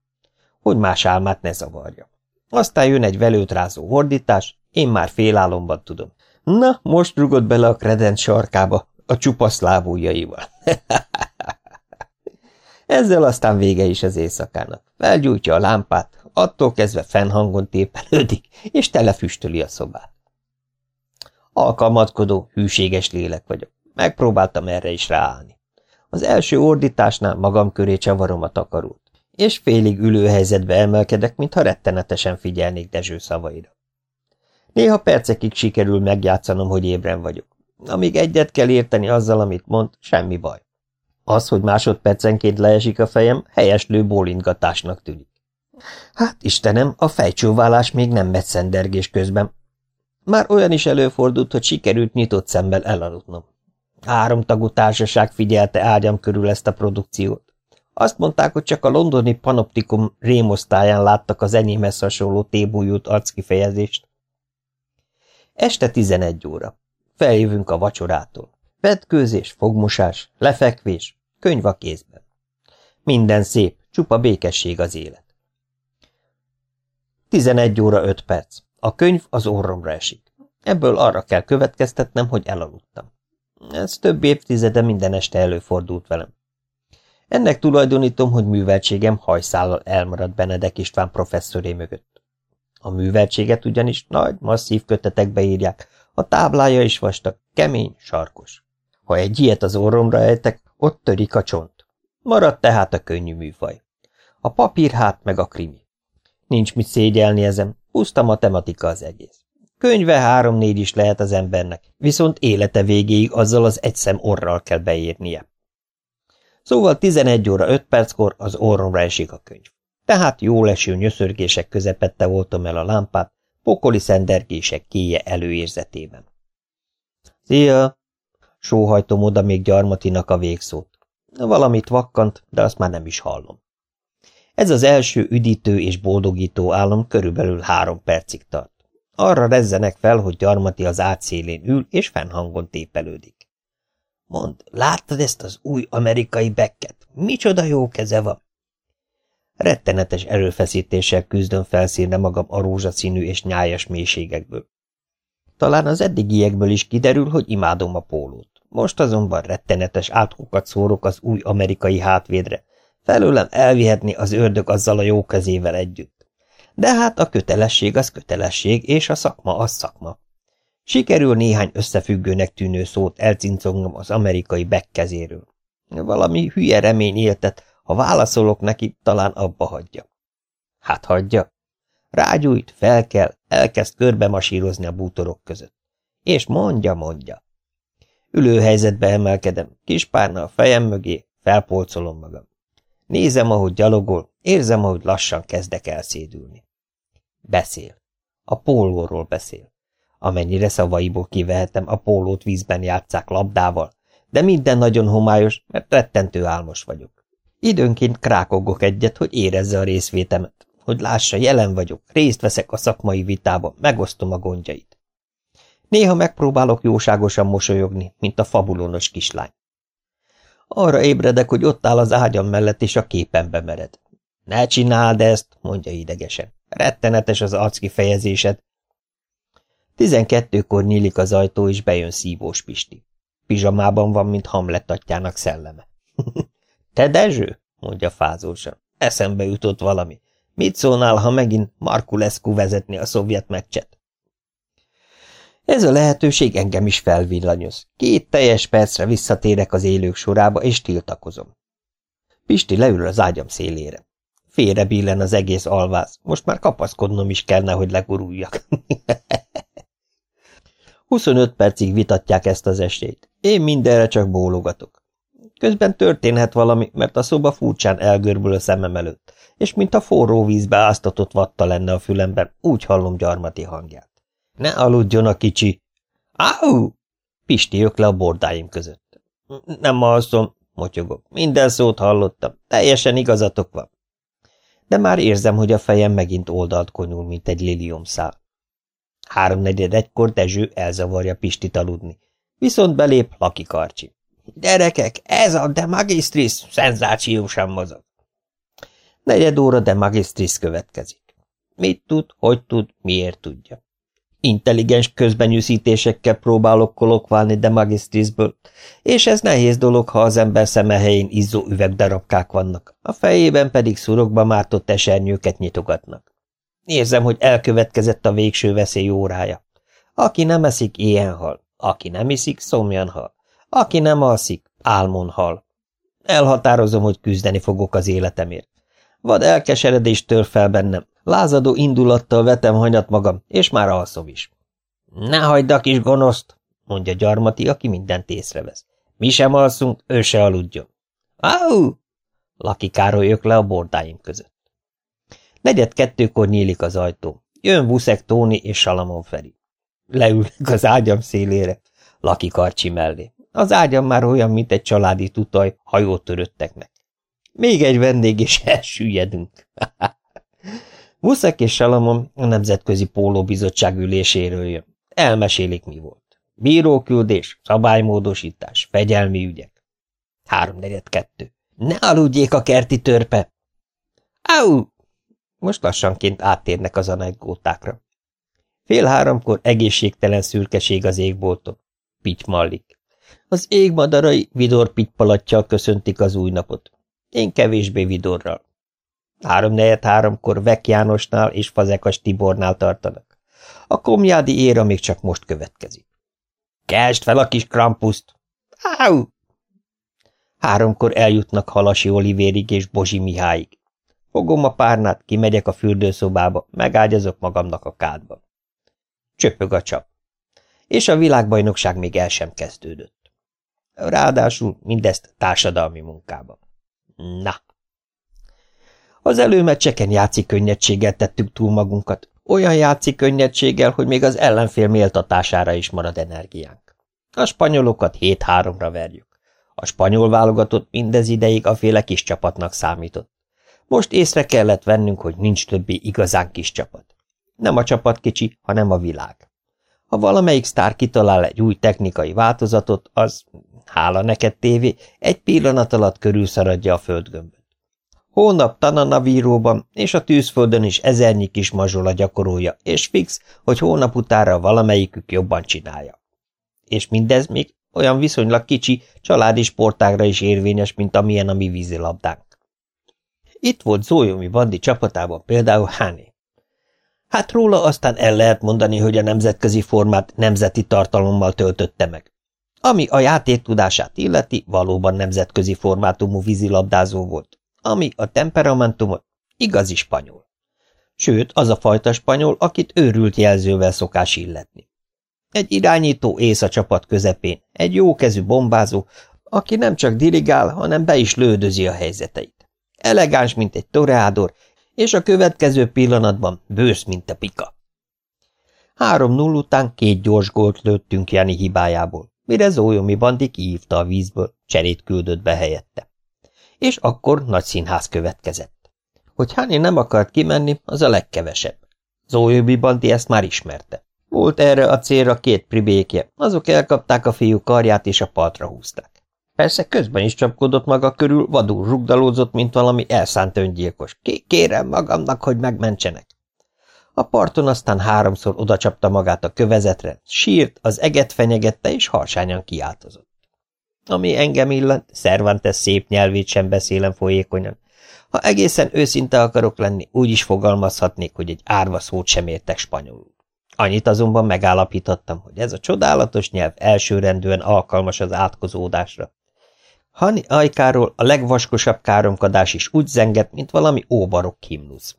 Hogy más álmát ne zavarja. Aztán jön egy velőt rázó hordítás, én már félálomban tudom. Na, most rugott bele a kredent sarkába, a csupasz lábújjaival. Ezzel aztán vége is az éjszakának. Felgyújtja a lámpát, attól kezdve fennhangon tépelődik, és telefüstöli a szobát. Alkalmatkodó, hűséges lélek vagyok. Megpróbáltam erre is ráállni. Az első ordításnál magam köré csavarom a takarót, és félig ülő helyzetbe emelkedek, mintha rettenetesen figyelnék Dezső szavaira. Néha percekig sikerül megjátszanom, hogy ébren vagyok. Amíg egyet kell érteni azzal, amit mond, semmi baj. Az, hogy másodpercenként leesik a fejem, helyeslő bólintgatásnak tűnik. Hát, Istenem, a fejcsóválás még nem metszendergés közben. Már olyan is előfordult, hogy sikerült nyitott szemmel elaludnom. tagú társaság figyelte ágyam körül ezt a produkciót. Azt mondták, hogy csak a londoni panoptikum rémosztályán láttak az enyémhez hasonló tébújult arckifejezést. Este tizenegy óra. Feljövünk a vacsorától. Vetkőzés, fogmosás, lefekvés, könyv a kézben. Minden szép, csupa békesség az élet. Tizenegy óra öt perc. A könyv az orromra esik. Ebből arra kell következtetnem, hogy elaludtam. Ez több évtizede minden este előfordult velem. Ennek tulajdonítom, hogy műveltségem hajszállal elmarad Benedek István professzoré mögött. A műveltséget ugyanis nagy, masszív kötetekbe írják, a táblája is vastag, kemény, sarkos. Ha egy ilyet az orromra ejtek, ott törik a csont. Maradt tehát a könnyű műfaj. A papír hát meg a krimi. Nincs mit szégyelni ezen, puszta matematika az egész. Könyve három-négy is lehet az embernek, viszont élete végéig azzal az egy szem orral kell beírnie. Szóval 11 óra 5 perckor az orromra esik a könyv. Tehát jó leső nyöszörgések közepette voltam el a lámpát, pokoli szendergések kéje előérzetében. Szia! Sóhajtom oda még gyarmatinak a végszót. Valamit vakkant, de azt már nem is hallom. Ez az első üdítő és boldogító álom körülbelül három percig tart. Arra rezzenek fel, hogy gyarmati az átszélén ül, és fennhangon tépelődik. Mond, láttad ezt az új amerikai bekket? Micsoda jó keze van! Rettenetes erőfeszítéssel küzdöm felszínre magam a rózsaszínű és nyájas mélységekből. Talán az eddigiekből is kiderül, hogy imádom a pólót. Most azonban rettenetes átkokat szórok az új amerikai hátvédre. Felőlem elvihetni az ördög azzal a jó kezével együtt. De hát a kötelesség az kötelesség, és a szakma az szakma. Sikerül néhány összefüggőnek tűnő szót elcincognom az amerikai Beck. Valami hülye remény éltet, ha válaszolok neki, talán abba hagyja. Hát hagyja. Rágyújt, fel kell, elkezd körbe masírozni a bútorok között. És mondja, mondja. Ülőhelyzetbe emelkedem, kis párna a fejem mögé, felpolcolom magam. Nézem, ahogy gyalogol, érzem, ahogy lassan kezdek elszédülni. Beszél. A pólóról beszél. Amennyire szavaiból kivehetem, a pólót vízben játszák labdával, de minden nagyon homályos, mert rettentő álmos vagyok. Időnként krákogok egyet, hogy érezze a részvétemet, hogy lássa, jelen vagyok, részt veszek a szakmai vitában, megosztom a gondjait. Néha megpróbálok jóságosan mosolyogni, mint a fabulonos kislány. Arra ébredek, hogy ott áll az ágyam mellett, és a képembe mered. Ne csináld ezt, mondja idegesen. Rettenetes az arckifejezésed. Tizenkettőkor nyílik az ajtó, és bejön szívós Pisti. Pizsamában van, mint Hamlet atyának szelleme. Te Dezső? mondja fázósan. Eszembe jutott valami. Mit szólnál, ha megint Markulescu vezetni a szovjet meccset? Ez a lehetőség engem is felvillanyoz. Két teljes percre visszatérek az élők sorába, és tiltakozom. Pisti leül az ágyam szélére. Félre billen az egész alváz, most már kapaszkodnom is kellene, hogy leguruljak. 25 percig vitatják ezt az esélyt. Én mindenre csak bólogatok. Közben történhet valami, mert a szoba furcsán elgörbül a szemem előtt, és mint a forró vízbe áztatott vatta lenne a fülemben, úgy hallom gyarmati hangját. Ne aludjon a kicsi! Áú! Pisti jök le a bordáim között. Nem alszom, motyogok. Minden szót hallottam. Teljesen igazatok van. De már érzem, hogy a fejem megint oldalt konyul, mint egy liliomszál. Háromnegyed egykor Dezső elzavarja Pistit aludni. Viszont belép Laki Karcsi. Gyerekek, ez a de magistris szenzációsan mozog. Negyed óra de magistris következik. Mit tud, hogy tud, miért tudja. Intelligens közbenyűszítésekkel próbálok kolokválni de magistrisből, és ez nehéz dolog, ha az ember szeme helyén izzó üvegdarabkák vannak, a fejében pedig szurokba mártott esernyőket nyitogatnak. Érzem, hogy elkövetkezett a végső veszély órája. Aki nem eszik, ilyen hal, aki nem iszik, szomjan hal, aki nem alszik, álmon hal. Elhatározom, hogy küzdeni fogok az életemért. Vad elkeseredés tör fel bennem, lázadó indulattal vetem hanyat magam, és már alszom is. Ne hagyd a kis gonoszt, mondja Gyarmati, aki mindent észrevesz. Mi sem alszunk, ő se aludjon. Áú! Laki Károly le a bordáim között. Negyed kettőkor nyílik az ajtó. Jön Vuszek Tóni és Salamon Feri. Leülnek az ágyam szélére, Laki Karcsi mellé. Az ágyam már olyan, mint egy családi tutaj, hajót törötteknek. Még egy vendég, és elsüllyedünk. Vuszek és Salamon a Nemzetközi Pólóbizottság üléséről jön. Elmesélik, mi volt. Bíróküldés, szabálymódosítás, fegyelmi ügyek. Háromnegyed kettő. Ne aludjék a kerti törpe! Au! Most lassanként áttérnek az anekdótákra. Fél háromkor egészségtelen szürkeség az égbolton. Pitty mallik. Az ég madarai vidor pitpalattyal köszöntik az új napot. Én kevésbé vidorral. Három háromkor Vek Jánosnál és Fazekas Tibornál tartanak. A komjádi éra még csak most következik. Kest fel a kis krampuszt! Áú! Háromkor eljutnak Halasi Olivérig és Bozsi Mihályig. Fogom a párnát, kimegyek a fürdőszobába, megágyazok magamnak a kádban. Csöpög a csap. És a világbajnokság még el sem kezdődött. Ráadásul mindezt társadalmi munkában. Na! Az előmeccseken játszik könnyedséggel tettük túl magunkat. Olyan játszik könnyedséggel, hogy még az ellenfél méltatására is marad energiánk. A spanyolokat 7-3-ra verjük. A spanyol válogatott mindez ideig a féle kis csapatnak számított. Most észre kellett vennünk, hogy nincs többé igazán kis csapat. Nem a csapat kicsi, hanem a világ. Ha valamelyik sztár kitalál egy új technikai változatot, az, hála neked tévé, egy pillanat alatt körülszaradja a földgömböt. Hónap Tananavíróban és a tűzföldön is ezernyi kis mazsola gyakorolja, és fix, hogy hónap utára valamelyikük jobban csinálja. És mindez még olyan viszonylag kicsi, családi sportágra is érvényes, mint amilyen a mi vízilabdánk. Itt volt Zójomi Bandi csapatában például Háné. Hát róla aztán el lehet mondani, hogy a nemzetközi formát nemzeti tartalommal töltötte meg. Ami a játék tudását illeti, valóban nemzetközi formátumú vízilabdázó volt. Ami a temperamentumot, igazi spanyol. Sőt, az a fajta spanyol, akit őrült jelzővel szokás illetni. Egy irányító ész a csapat közepén, egy jókezű bombázó, aki nem csak dirigál, hanem be is lődözi a helyzeteit. Elegáns, mint egy toreádor, és a következő pillanatban bősz, mint a pika. Három null után két gyors gólt lőttünk Jani hibájából, mire Zójomi Bandi kiívta a vízből, cserét küldött be helyette. És akkor nagy színház következett. Hogy Hani nem akart kimenni, az a legkevesebb. Zójomi Bandi ezt már ismerte. Volt erre a célra két pribékje, azok elkapták a fiú karját és a partra húzták. Persze közben is csapkodott maga körül, vadul rugdalózott, mint valami elszánt öngyilkos. Kérem magamnak, hogy megmentsenek. A parton aztán háromszor odacsapta magát a kövezetre, sírt, az eget fenyegette, és harsányan kiáltozott. Ami engem illet, Cervantes szép nyelvét sem beszélem folyékonyan. Ha egészen őszinte akarok lenni, úgy is fogalmazhatnék, hogy egy árva szót sem értek spanyolul. Annyit azonban megállapítottam, hogy ez a csodálatos nyelv elsőrendűen alkalmas az átkozódásra. Hani ajkáról a legvaskosabb káromkadás is úgy zengett, mint valami óbarok himnusz.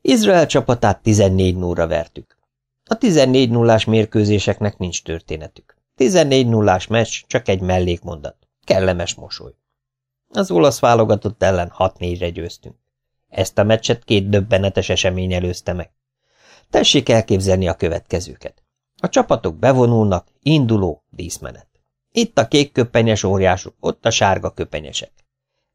Izrael csapatát 14 0 vertük. A 14 0 mérkőzéseknek nincs történetük. 14 0 meccs csak egy mellékmondat. Kellemes mosoly. Az olasz válogatott ellen 6-4-re győztünk. Ezt a meccset két döbbenetes esemény előzte meg. Tessék elképzelni a következőket. A csapatok bevonulnak, induló, díszmenet. Itt a kék köpenyes óriások, ott a sárga köpenyesek.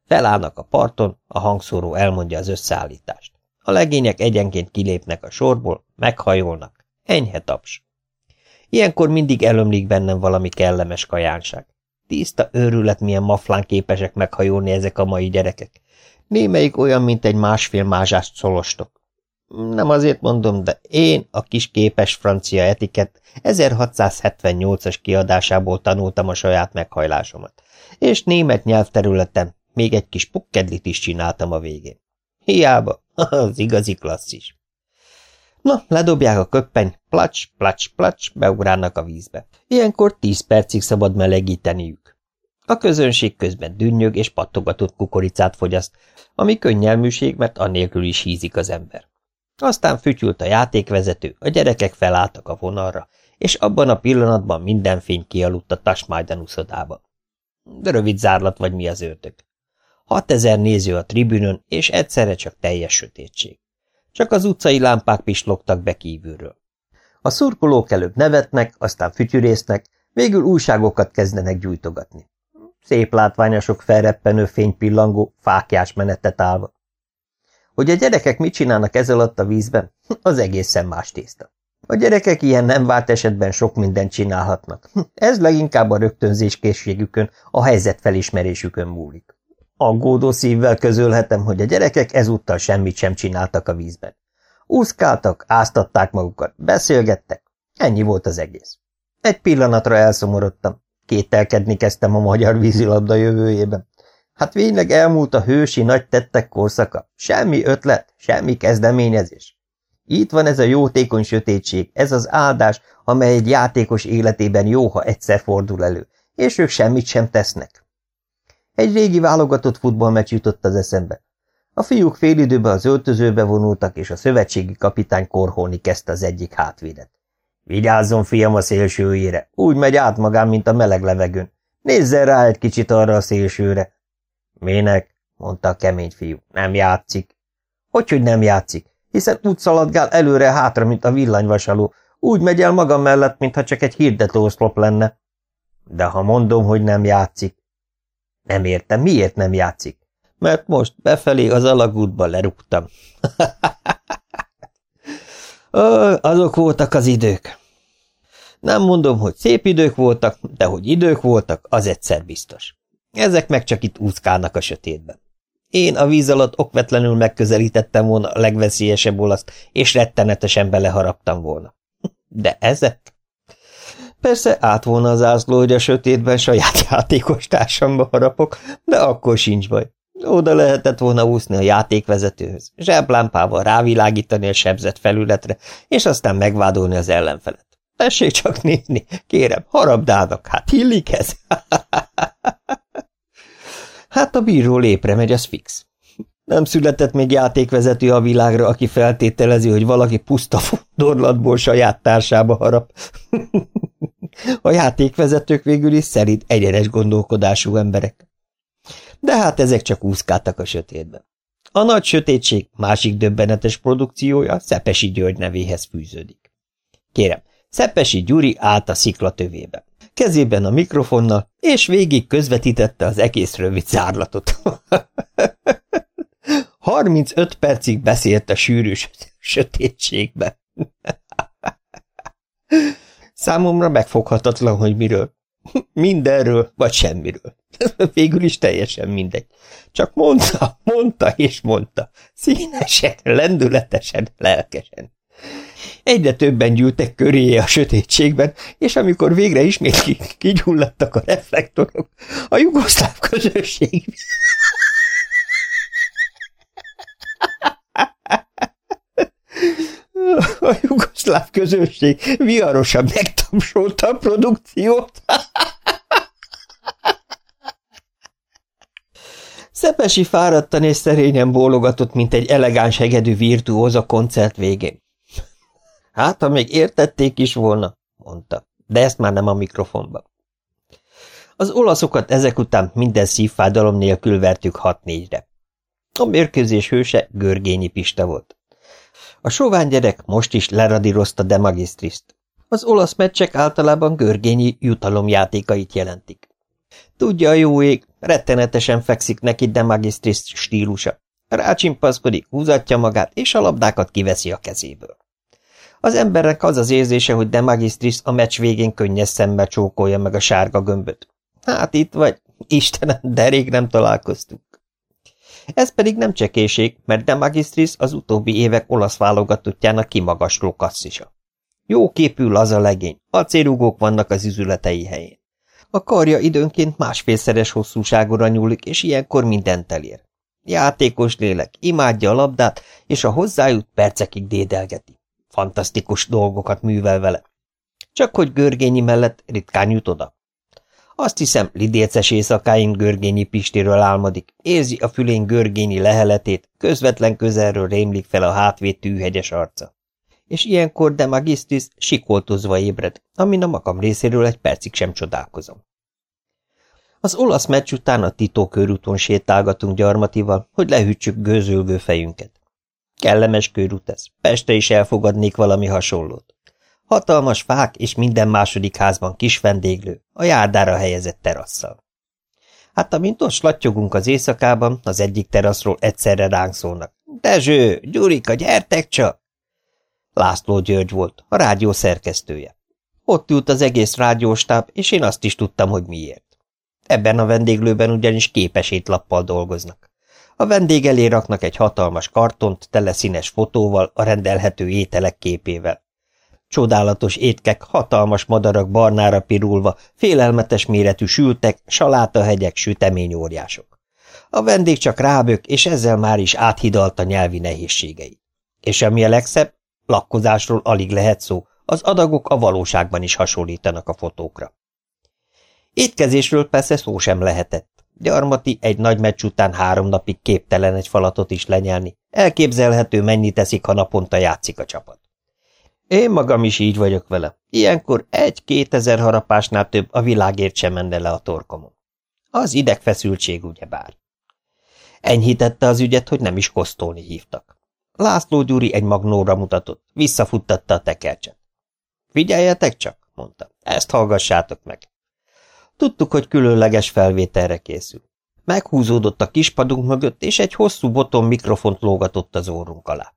Felállnak a parton, a hangszóró elmondja az összeállítást. A legények egyenként kilépnek a sorból, meghajolnak. Enyhe taps. Ilyenkor mindig elömlik bennem valami kellemes kajánság. Tiszta őrület, milyen maflán képesek meghajolni ezek a mai gyerekek. Némelyik olyan, mint egy másfél mázsást szolostok. Nem azért mondom, de én, a kis képes francia etikett 1678-as kiadásából tanultam a saját meghajlásomat, és német nyelvterületen még egy kis pukkedlit is csináltam a végén. Hiába, az igazi klasszis. Na, ledobják a köppeny, placs, placs, placs, beugrálnak a vízbe. Ilyenkor tíz percig szabad melegíteniük. A közönség közben dünnyög és pattogatott kukoricát fogyaszt, ami könnyelműség, mert annélkül is hízik az ember. Aztán fütyült a játékvezető, a gyerekek felálltak a vonalra, és abban a pillanatban minden fény kialudt a Tasmájden uszodába. De rövid zárlat vagy mi az ördög. Hatezer néző a tribünön, és egyszerre csak teljes sötétség. Csak az utcai lámpák pislogtak be kívülről. A szurkolók előbb nevetnek, aztán fütyürésznek, végül újságokat kezdenek gyújtogatni. Szép látványosok felreppenő fénypillangó, fákjás menetet állva. Hogy a gyerekek mit csinálnak ez alatt a vízben, az egészen más tészta. A gyerekek ilyen nem várt esetben sok mindent csinálhatnak. Ez leginkább a rögtönzéskészségükön, a helyzet felismerésükön múlik. Aggódó szívvel közölhetem, hogy a gyerekek ezúttal semmit sem csináltak a vízben. Úszkáltak, áztatták magukat, beszélgettek. Ennyi volt az egész. Egy pillanatra elszomorodtam. Kételkedni kezdtem a magyar vízilabda jövőjében. Hát végleg elmúlt a hősi nagy tettek korszaka. Semmi ötlet, semmi kezdeményezés. Itt van ez a jótékony sötétség, ez az áldás, amely egy játékos életében jó, ha egyszer fordul elő, és ők semmit sem tesznek. Egy régi válogatott futballmeccs jutott az eszembe. A fiúk félidőbe az öltözőbe vonultak, és a szövetségi kapitány korholni kezdte az egyik hátvédet. Vigyázzon, fiam, a szélsőjére, úgy megy át magán, mint a meleg levegőn. Nézzen rá egy kicsit arra a szélsőre. Minek? mondta a kemény fiú. Nem játszik. Hogy, hogy nem játszik? Hiszen úgy szaladgál előre-hátra, mint a villanyvasaló. Úgy megy el maga mellett, mintha csak egy hirdetőoszlop lenne. De ha mondom, hogy nem játszik. Nem értem, miért nem játszik? Mert most befelé az alagútba lerúgtam. Azok voltak az idők. Nem mondom, hogy szép idők voltak, de hogy idők voltak, az egyszer biztos. Ezek meg csak itt úszkálnak a sötétben. Én a víz alatt okvetlenül megközelítettem volna a legveszélyesebb olaszt, és rettenetesen beleharaptam volna. De ezek? Persze át volna az ászló, hogy a sötétben saját játékos társamba harapok, de akkor sincs baj. Oda lehetett volna úszni a játékvezetőhöz, zseblámpával rávilágítani a sebzett felületre, és aztán megvádolni az ellenfelet. Tessék csak nézni, kérem, harabdának, hát hillik ez? hát a bíró lépre megy, az fix. Nem született még játékvezető a világra, aki feltételezi, hogy valaki puszta fondorlatból saját társába harap. A játékvezetők végül is szerint egyenes gondolkodású emberek. De hát ezek csak úszkáltak a sötétben. A nagy sötétség másik döbbenetes produkciója Szepesi György nevéhez fűződik. Kérem, Szepesi Gyuri állt a szikla tövébe. Kezében a mikrofonnal, és végig közvetítette az egész rövid zárlatot. 35 percig beszélt a sűrűs sötétségbe. Számomra megfoghatatlan, hogy miről. Mindenről, vagy semmiről. Végül is teljesen mindegy. Csak mondta, mondta és mondta. Színesen, lendületesen, lelkesen. Egyre többen gyűltek köréje a sötétségben, és amikor végre ismét kigyulladtak a reflektorok, a jugoszláv közösség a jugoszláv közösség viharosan megtapsolta a produkciót. Szepesi fáradtan és szerényen bólogatott, mint egy elegáns hegedű virtuóz a koncert végén. Hát, ha még értették is volna, mondta, de ezt már nem a mikrofonba. Az olaszokat ezek után minden szívfájdalom nélkül vertük hat-négyre. A mérkőzés hőse Görgényi Pista volt. A sovány gyerek most is leradírozta de magistriszt. Az olasz meccsek általában Görgényi jutalomjátékait jelentik. Tudja a jó ég, rettenetesen fekszik neki de magistriszt stílusa. Rácsimpaszkodik, húzatja magát, és a labdákat kiveszi a kezéből. Az embernek az az érzése, hogy de magistris a meccs végén könnyes szemmel csókolja meg a sárga gömböt. Hát itt vagy, Istenem, de rég nem találkoztunk. Ez pedig nem csekéség, mert de magistris az utóbbi évek olasz válogatottjának kimagasló kasszisa. Jó képű laza legény, acélugók vannak az üzületei helyén. A karja időnként másfélszeres hosszúságúra nyúlik, és ilyenkor mindent elér. Játékos lélek, imádja a labdát, és a hozzájut percekig dédelgeti. Fantasztikus dolgokat művel vele. Csak hogy Görgényi mellett ritkán jut oda. Azt hiszem, lidéces éjszakáin Görgényi Pistiről álmodik, érzi a fülén Görgényi leheletét, közvetlen közelről rémlik fel a hátvét tűhegyes arca. És ilyenkor de magistris sikoltozva ébred, amin a magam részéről egy percig sem csodálkozom. Az olasz meccs után a Titó körúton sétálgatunk gyarmatival, hogy lehűtsük gőzölgő fejünket. Kellemes körút ez, Peste is elfogadnék valami hasonlót. Hatalmas fák és minden második házban kis vendéglő, a járdára helyezett terasszal. Hát amint ott slattyogunk az éjszakában, az egyik teraszról egyszerre ránk szólnak. Dezső, Gyurika, gyertek csak! László György volt, a rádió szerkesztője. Ott ült az egész rádióstáb, és én azt is tudtam, hogy miért. Ebben a vendéglőben ugyanis képesítlappal dolgoznak. A vendég elé raknak egy hatalmas kartont tele színes fotóval, a rendelhető ételek képével. Csodálatos étkek, hatalmas madarak barnára pirulva, félelmetes méretű sültek, salátahegyek, süteményóriások. A vendég csak rábök, és ezzel már is áthidalta nyelvi nehézségei. És ami a legszebb, lakkozásról alig lehet szó, az adagok a valóságban is hasonlítanak a fotókra. Étkezésről persze szó sem lehetett. Gyarmati egy nagy meccs után három napig képtelen egy falatot is lenyelni. Elképzelhető, mennyi teszik, ha naponta játszik a csapat. Én magam is így vagyok vele. Ilyenkor egy-kétezer harapásnál több a világért sem menne le a torkomon. Az idegfeszültség ugyebár. Enyhítette az ügyet, hogy nem is kosztolni hívtak. László Gyuri egy magnóra mutatott, visszafuttatta a tekercset. Figyeljetek csak, mondta, ezt hallgassátok meg. Tudtuk, hogy különleges felvételre készül. Meghúzódott a kispadunk mögött, és egy hosszú boton mikrofont lógatott az órunk alá.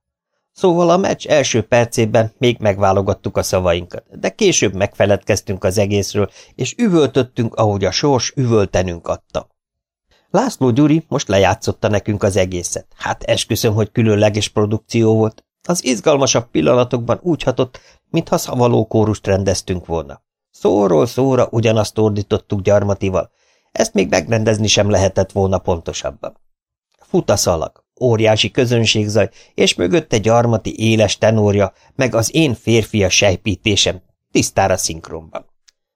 Szóval a meccs első percében még megválogattuk a szavainkat, de később megfeledkeztünk az egészről, és üvöltöttünk, ahogy a sors üvöltenünk adta. László Gyuri most lejátszotta nekünk az egészet. Hát esküszöm, hogy különleges produkció volt. Az izgalmasabb pillanatokban úgy hatott, mintha szavaló kórust rendeztünk volna. Szóról szóra ugyanazt ordítottuk gyarmatival. Ezt még megrendezni sem lehetett volna pontosabban. Fut a szalag, óriási közönségzaj, és mögötte gyarmati éles tenórja, meg az én férfia sejpítésem, tisztára szinkronban.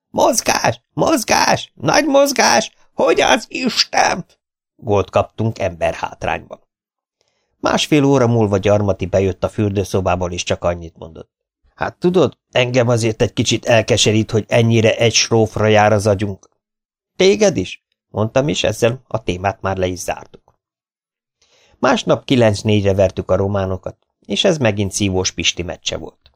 Mozgás! Mozgás! Nagy mozgás! Hogy az Isten? Gólt kaptunk emberhátrányban. Másfél óra múlva gyarmati bejött a fürdőszobából, és csak annyit mondott. Hát tudod, engem azért egy kicsit elkeserít, hogy ennyire egy srófra jár az agyunk. Téged is? Mondtam, és ezzel a témát már le is zártuk. Másnap kilenc négyre vertük a románokat, és ez megint szívós Pisti meccse volt.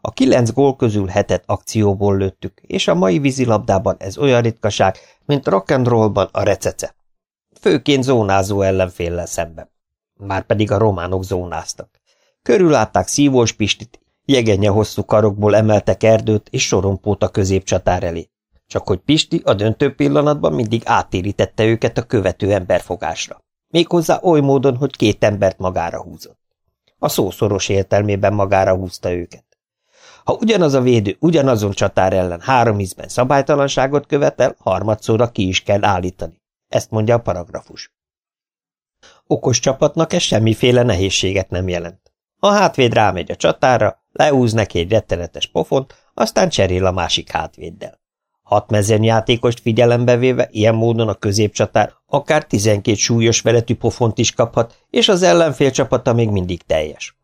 A kilenc gól közül hetet akcióból lőttük, és a mai vízilabdában ez olyan ritkaság, mint rock'n'rollban a recece. Főként zónázó ellenféllel szemben. Márpedig a románok zónáztak. Körüllátták szívós Pistit, jegenye hosszú karokból emeltek erdőt és sorompót a középcsatár elé. Csak hogy Pisti a döntő pillanatban mindig átérítette őket a követő emberfogásra. Méghozzá oly módon, hogy két embert magára húzott. A szószoros értelmében magára húzta őket. Ha ugyanaz a védő ugyanazon csatár ellen három ízben szabálytalanságot követel, harmadszorra ki is kell állítani. Ezt mondja a paragrafus. Okos csapatnak ez semmiféle nehézséget nem jelent. A hátvéd rámegy a csatára, leúz neki egy rettenetes pofont, aztán cserél a másik hátvéddel. Hat játékost figyelembe véve ilyen módon a középcsatár akár tizenkét súlyos veletű pofont is kaphat, és az ellenfél csapata még mindig teljes.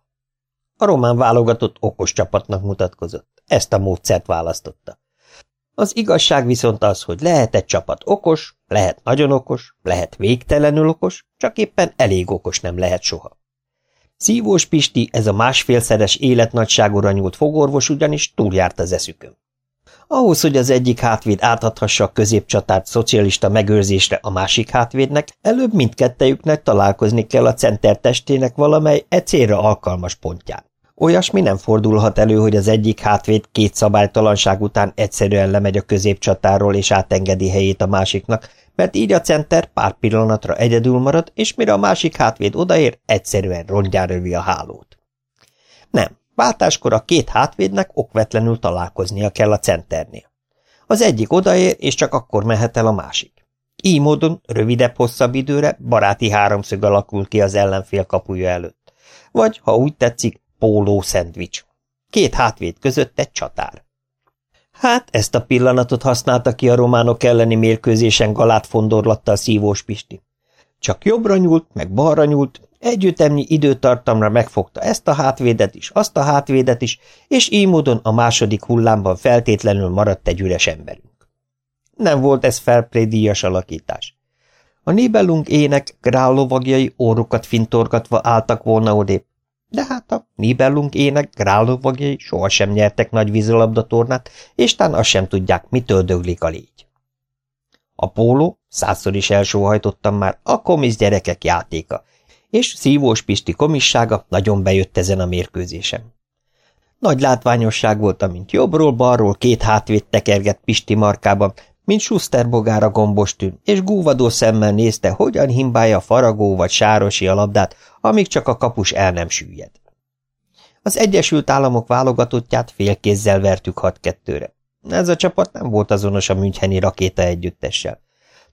A román válogatott okos csapatnak mutatkozott. Ezt a módszert választotta. Az igazság viszont az, hogy lehet egy csapat okos, lehet nagyon okos, lehet végtelenül okos, csak éppen elég okos nem lehet soha. Szívós Pisti, ez a másfélszeres életnagyságúra nyúlt fogorvos ugyanis túljárt az eszükön. Ahhoz, hogy az egyik hátvéd átadhassa a középcsatát szocialista megőrzésre a másik hátvédnek, előbb mindkettejüknek találkozni kell a center testének valamely e célra alkalmas pontján. Olyasmi nem fordulhat elő, hogy az egyik hátvéd két szabálytalanság után egyszerűen lemegy a középcsatáról és átengedi helyét a másiknak, mert így a center pár pillanatra egyedül marad, és mire a másik hátvéd odaér, egyszerűen rongyára a hálót. Nem, váltáskor a két hátvédnek okvetlenül találkoznia kell a centernél. Az egyik odaér, és csak akkor mehet el a másik. Így módon rövidebb-hosszabb időre baráti háromszög alakul ki az ellenfél kapuja előtt. Vagy, ha úgy tetszik, póló szendvics. Két hátvéd között egy csatár. Hát ezt a pillanatot használta ki a románok elleni mérkőzésen galát fondorlatta a szívós Pisti. Csak jobbra nyúlt, meg balra nyúlt, együttemnyi időtartamra megfogta ezt a hátvédet is, azt a hátvédet is, és így módon a második hullámban feltétlenül maradt egy üres emberünk. Nem volt ez felprédíjas alakítás. A Nibelung ének grállovagjai órukat fintorgatva álltak volna odébb, de hát a Nibelung ének grállovagjai sohasem nyertek nagy vízilabdatornát, és tán azt sem tudják, mitől döglik a légy. A póló, százszor is elsóhajtottam már, a komisz gyerekek játéka, és szívós Pisti komissága nagyon bejött ezen a mérkőzésen. Nagy látványosság volt, amint jobbról-balról két hátvét tekergett Pisti markában, mint Schuster bogára gombostűn, és gúvadó szemmel nézte, hogyan himbálja faragó vagy sárosi a labdát, amíg csak a kapus el nem süllyed. Az Egyesült Államok válogatottját félkézzel vertük 6-2-re. Ez a csapat nem volt azonos a Müncheni rakéta együttessel.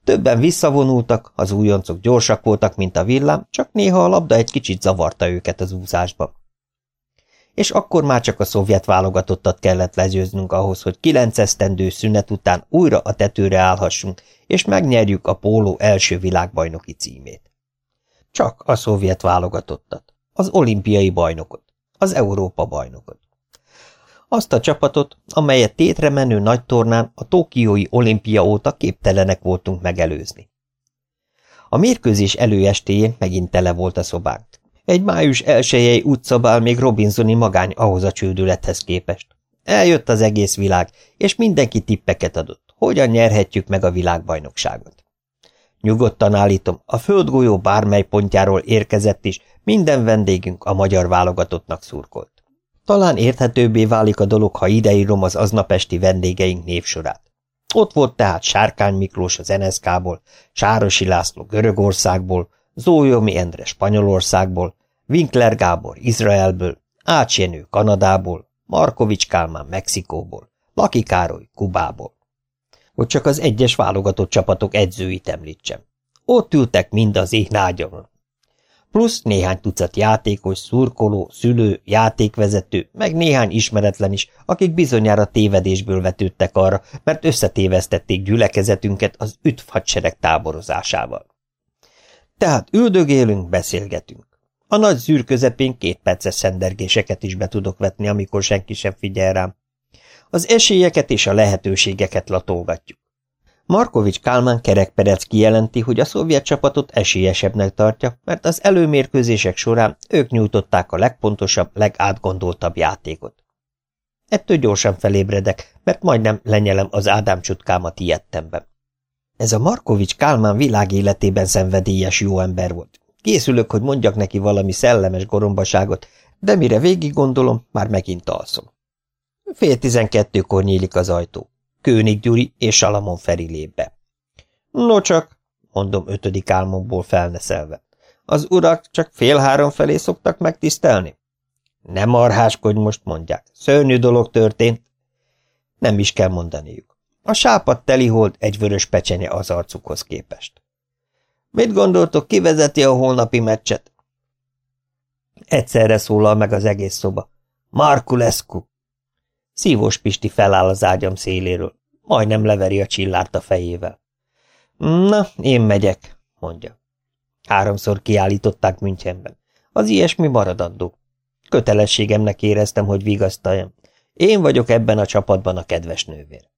Többen visszavonultak, az újoncok gyorsak voltak, mint a villám, csak néha a labda egy kicsit zavarta őket az úszásba és akkor már csak a szovjet válogatottat kellett legyőznünk ahhoz, hogy kilenc esztendő szünet után újra a tetőre állhassunk, és megnyerjük a póló első világbajnoki címét. Csak a szovjet válogatottat, az olimpiai bajnokot, az Európa bajnokot. Azt a csapatot, amelyet tétre menő nagy tornán a Tokiói olimpia óta képtelenek voltunk megelőzni. A mérkőzés előestéjén megint tele volt a szobánk. Egy május elsőjei utcabál még Robinsoni magány ahhoz a csődülethez képest. Eljött az egész világ, és mindenki tippeket adott. Hogyan nyerhetjük meg a világbajnokságot? Nyugodtan állítom, a földgolyó bármely pontjáról érkezett is, minden vendégünk a magyar válogatottnak szurkolt. Talán érthetőbbé válik a dolog, ha ideírom az aznapesti vendégeink névsorát. Ott volt tehát Sárkány Miklós az NSZK-ból, Sárosi László Görögországból, Zójomi Endre Spanyolországból, Winkler Gábor Izraelből, Ács Jenő Kanadából, Markovics Kálmán Mexikóból, Laki Károly Kubából. Hogy csak az egyes válogatott csapatok edzőit említsem. Ott ültek mind az én ágyamon. Plusz néhány tucat játékos, szurkoló, szülő, játékvezető, meg néhány ismeretlen is, akik bizonyára tévedésből vetődtek arra, mert összetévesztették gyülekezetünket az ütv hadsereg táborozásával. Tehát üldögélünk, beszélgetünk. A nagy zűr közepén két perces szendergéseket is be tudok vetni, amikor senki sem figyel rám. Az esélyeket és a lehetőségeket latolgatjuk. Markovics Kálmán kerekperec kijelenti, hogy a szovjet csapatot esélyesebbnek tartja, mert az előmérkőzések során ők nyújtották a legpontosabb, legátgondoltabb játékot. Ettől gyorsan felébredek, mert majdnem lenyelem az Ádám csutkámat ilyettemben. Ez a Markovics Kálmán világ életében szenvedélyes jó ember volt. Készülök, hogy mondjak neki valami szellemes gorombaságot, de mire végig gondolom, már megint alszom. Fél tizenkettőkor nyílik az ajtó. Kőnik Gyuri és Salamon Feri lép be. No csak, mondom ötödik álmomból felneszelve. Az urak csak fél három felé szoktak megtisztelni? Nem marháskodj most, mondják. Szörnyű dolog történt. Nem is kell mondaniuk. A sápat telihold egy vörös pecsenye az arcukhoz képest. Mit gondoltok, ki vezeti a holnapi meccset? Egyszerre szólal meg az egész szoba. Markulescu! Szívós Pisti feláll az ágyam széléről. Majdnem leveri a csillárt a fejével. Na, én megyek, mondja. Háromszor kiállították Münchenben. Az ilyesmi maradandó. Kötelességemnek éreztem, hogy vigasztaljam. Én vagyok ebben a csapatban a kedves nővér.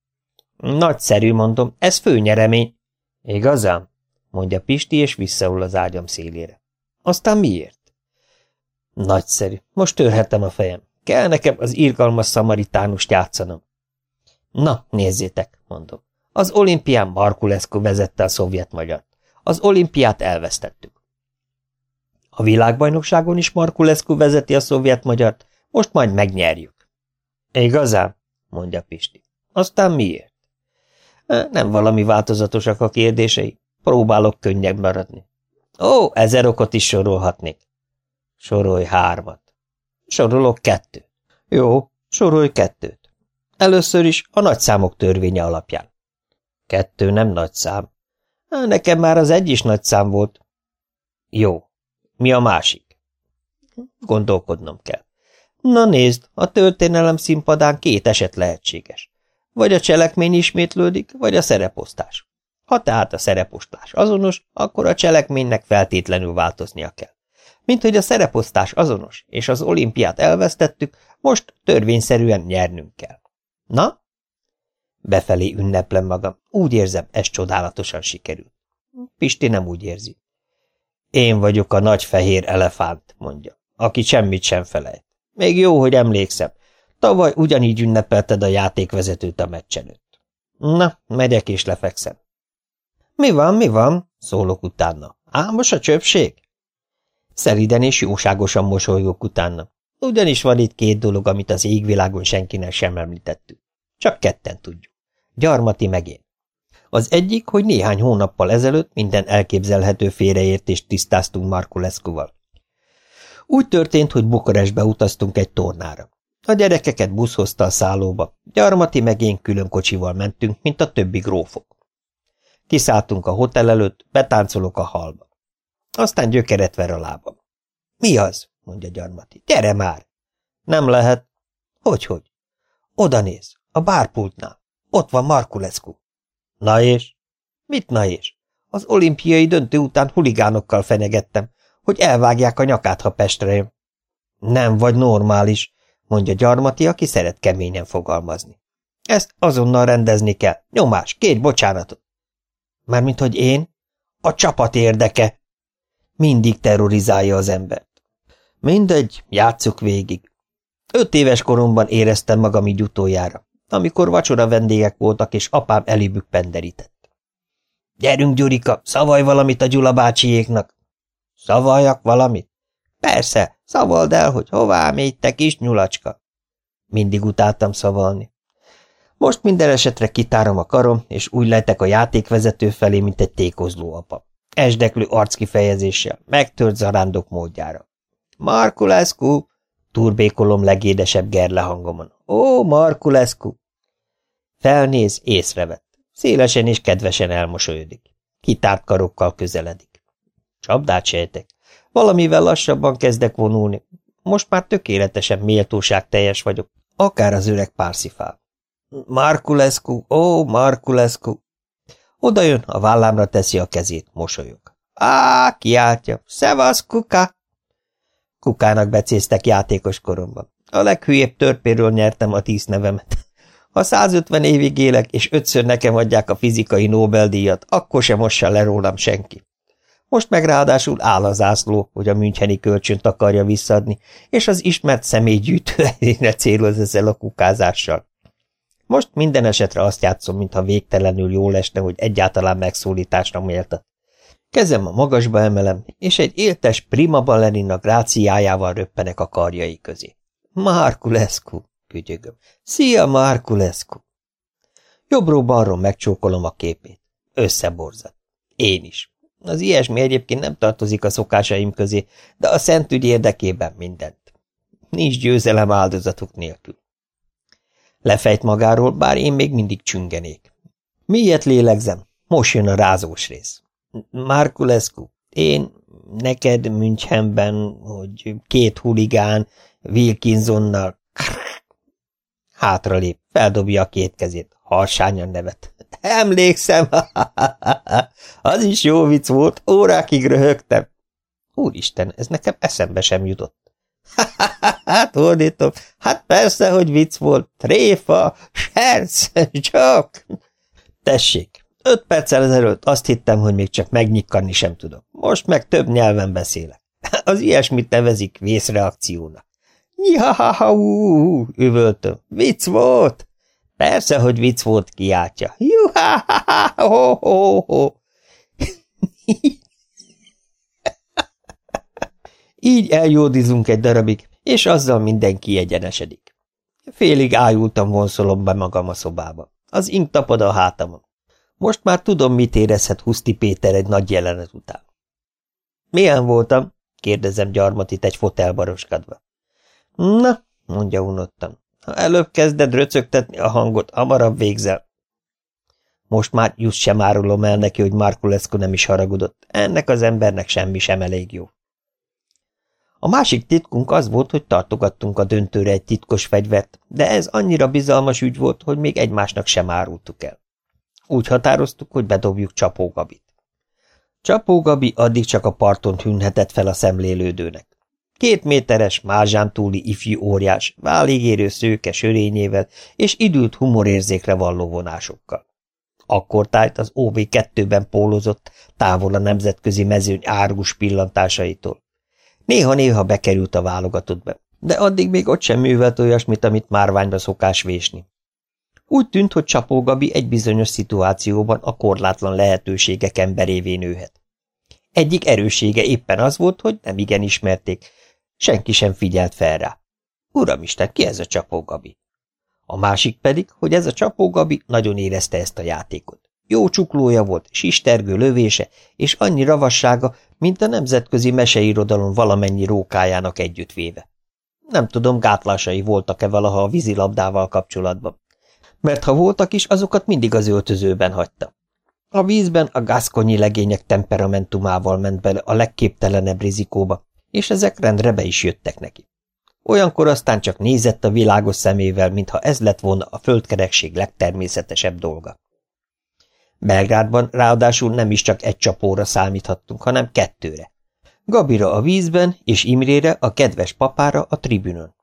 Nagyszerű, mondom, ez főnyeremény. Igazán? mondja Pisti, és visszaul az ágyam szélére. Aztán miért? Nagyszerű, most törhetem a fejem. Kell nekem az irgalmas szamaritánust játszanom. Na, nézzétek, mondom. Az olimpián Markulescu vezette a szovjet magyart. Az olimpiát elvesztettük. A világbajnokságon is Markulescu vezeti a szovjet magyart, most majd megnyerjük. Igazán? mondja Pisti. Aztán miért? Nem valami változatosak a kérdései. Próbálok könnyebb maradni. Ó, ezer okot is sorolhatnék. Sorolj hármat. Sorolok kettőt. Jó, sorolj kettőt. Először is a nagyszámok törvénye alapján. Kettő nem nagy szám. Nekem már az egy is nagy szám volt. Jó. Mi a másik? Gondolkodnom kell. Na nézd, a történelem színpadán két eset lehetséges. Vagy a cselekmény ismétlődik, vagy a szereposztás. Ha tehát a szereposztás azonos, akkor a cselekménynek feltétlenül változnia kell. Mint hogy a szereposztás azonos, és az olimpiát elvesztettük, most törvényszerűen nyernünk kell. Na? Befelé ünneplem magam. Úgy érzem, ez csodálatosan sikerült. Pisti nem úgy érzi. Én vagyok a nagy fehér elefánt, mondja, aki semmit sem felejt. Még jó, hogy emlékszem. Tavaly ugyanígy ünnepelted a játékvezetőt a meccsen Na, megyek és lefekszem. Mi van, mi van? szólok utána. Álmos a csöpség? Szeriden és jóságosan mosolygok utána. Ugyanis van itt két dolog, amit az égvilágon senkinek sem említettük. Csak ketten tudjuk. Gyarmati meg én. Az egyik, hogy néhány hónappal ezelőtt minden elképzelhető félreértést tisztáztunk Markulescuval. Úgy történt, hogy Bukarestbe utaztunk egy tornára. A gyerekeket busz hozta a szállóba, Gyarmati meg én külön kocsival mentünk, mint a többi grófok. Kiszálltunk a hotel előtt, betáncolok a halba. Aztán gyökeret ver a lábam. Mi az? mondja Gyarmati. Gyere már! Nem lehet. Hogy-hogy? Oda néz, a bárpultnál. Ott van Markulescu. Na és? Mit na és? Az olimpiai döntő után huligánokkal fenyegettem, hogy elvágják a nyakát, ha Pestre jön. Nem vagy normális, mondja Gyarmati, aki szeret keményen fogalmazni. Ezt azonnal rendezni kell. Nyomás, két bocsánatot. Mármint, hogy én? A csapat érdeke. Mindig terrorizálja az embert. Mindegy, játsszuk végig. Öt éves koromban éreztem magam így utoljára, amikor vacsora vendégek voltak, és apám elébük penderített. Gyerünk, Gyurika, szavalj valamit a Gyula bácsiéknak. Szavaljak valamit? Persze, szavald el, hogy hová mégy, te kis nyulacska. Mindig utáltam szavalni. Most minden esetre kitárom a karom, és úgy lejtek a játékvezető felé, mint egy tékozló apa. Esdeklő arckifejezéssel, megtört zarándok módjára. Markulescu! Turbékolom legédesebb gerle hangomon. Ó, Markulescu! Felnéz, észrevett. Szélesen és kedvesen elmosolyodik. Kitárt karokkal közeledik. Csapdát sejtek. Valamivel lassabban kezdek vonulni. Most már tökéletesen méltóság teljes vagyok, akár az öreg párszifál. Markulescu, ó, Markulescu! Oda jön, a vállámra teszi a kezét, mosolyog. Á, kiáltja, szevasz, kuka! Kukának becéztek játékos koromban. A leghülyébb törpéről nyertem a tíz nevemet. Ha 150 évig élek, és ötször nekem adják a fizikai Nobel-díjat, akkor sem mossa le rólam senki. Most meg ráadásul áll a zászló, hogy a müncheni kölcsönt akarja visszadni, és az ismert személygyűjtő eléne céloz ezzel a kukázással. Most minden esetre azt játszom, mintha végtelenül jól esne, hogy egyáltalán megszólításra méltat. Kezem a magasba emelem, és egy éltes prima ballerina gráciájával röppenek a karjai közé. Markulescu, kütyögöm. Szia, Markulescu! Jobbról-balról megcsókolom a képét. Összeborzat. Én is. Az ilyesmi egyébként nem tartozik a szokásaim közé, de a szent ügy érdekében mindent. Nincs győzelem áldozatuk nélkül. Lefejt magáról, bár én még mindig csüngenék. Miért lélegzem? Most jön a rázós rész. Markulescu, én neked Münchenben, hogy két huligán Wilkinsonnal hátralép, feldobja a két kezét, harsányan nevet. Emlékszem, az is jó vicc volt, órákig röhögtem. Úristen, ez nekem eszembe sem jutott. Hát, ordítom, hát persze, hogy vicc volt. Tréfa, serc, csak. Tessék, öt perccel ezelőtt azt hittem, hogy még csak megnyikkanni sem tudok. Most meg több nyelven beszélek. Az ilyesmit nevezik vészreakciónak. Jahahau, üvöltöm. Vicc volt. Persze, hogy vicc volt, kiáltja. Juháháhá, ho, ho, ho. Így eljódizunk egy darabig, és azzal mindenki egyenesedik. Félig ájultam vonszolom be magam a szobába. Az ink tapad a hátamon. Most már tudom, mit érezhet Huszti Péter egy nagy jelenet után. Milyen voltam? kérdezem gyarmatit egy fotelbaroskadva. Na, mondja unottan, ha előbb kezded röcögtetni a hangot, hamarabb végzel. Most már just sem árulom el neki, hogy Markulescu nem is haragudott. Ennek az embernek semmi sem elég jó. A másik titkunk az volt, hogy tartogattunk a döntőre egy titkos fegyvert, de ez annyira bizalmas ügy volt, hogy még egymásnak sem árultuk el. Úgy határoztuk, hogy bedobjuk Csapógabit. Csapógabi addig csak a parton tűnhetett fel a szemlélődőnek. Két méteres, mázsán túli ifjú óriás, váligérő szőke sörényével és idült humorérzékre valló vonásokkal. Akkor tájt az OB2-ben pólozott, távol a nemzetközi mezőny árgus pillantásaitól. Néha-néha bekerült a válogatottbe, de addig még ott sem művelt olyasmit, amit márványba szokás vésni. Úgy tűnt, hogy Csapó Gabi egy bizonyos szituációban a korlátlan lehetőségek emberévé nőhet. Egyik erősége éppen az volt, hogy nem igen ismerték, senki sem figyelt fel rá. Uramisten, ki ez a Csapó Gabi? A másik pedig, hogy ez a Csapó Gabi nagyon érezte ezt a játékot. Jó csuklója volt, sistergő lövése, és annyi ravassága, mint a nemzetközi meseirodalom valamennyi rókájának együttvéve. Nem tudom, gátlásai voltak-e valaha a vízilabdával kapcsolatban. Mert ha voltak is, azokat mindig az öltözőben hagyta. A vízben a gaszkonyi legények temperamentumával ment bele a legképtelenebb rizikóba, és ezek rendre be is jöttek neki. Olyankor aztán csak nézett a világos szemével, mintha ez lett volna a földkerekség legtermészetesebb dolga. Belgrádban ráadásul nem is csak egy csapóra számíthattunk, hanem kettőre. Gabira a vízben, és Imrére, a kedves papára a tribünön.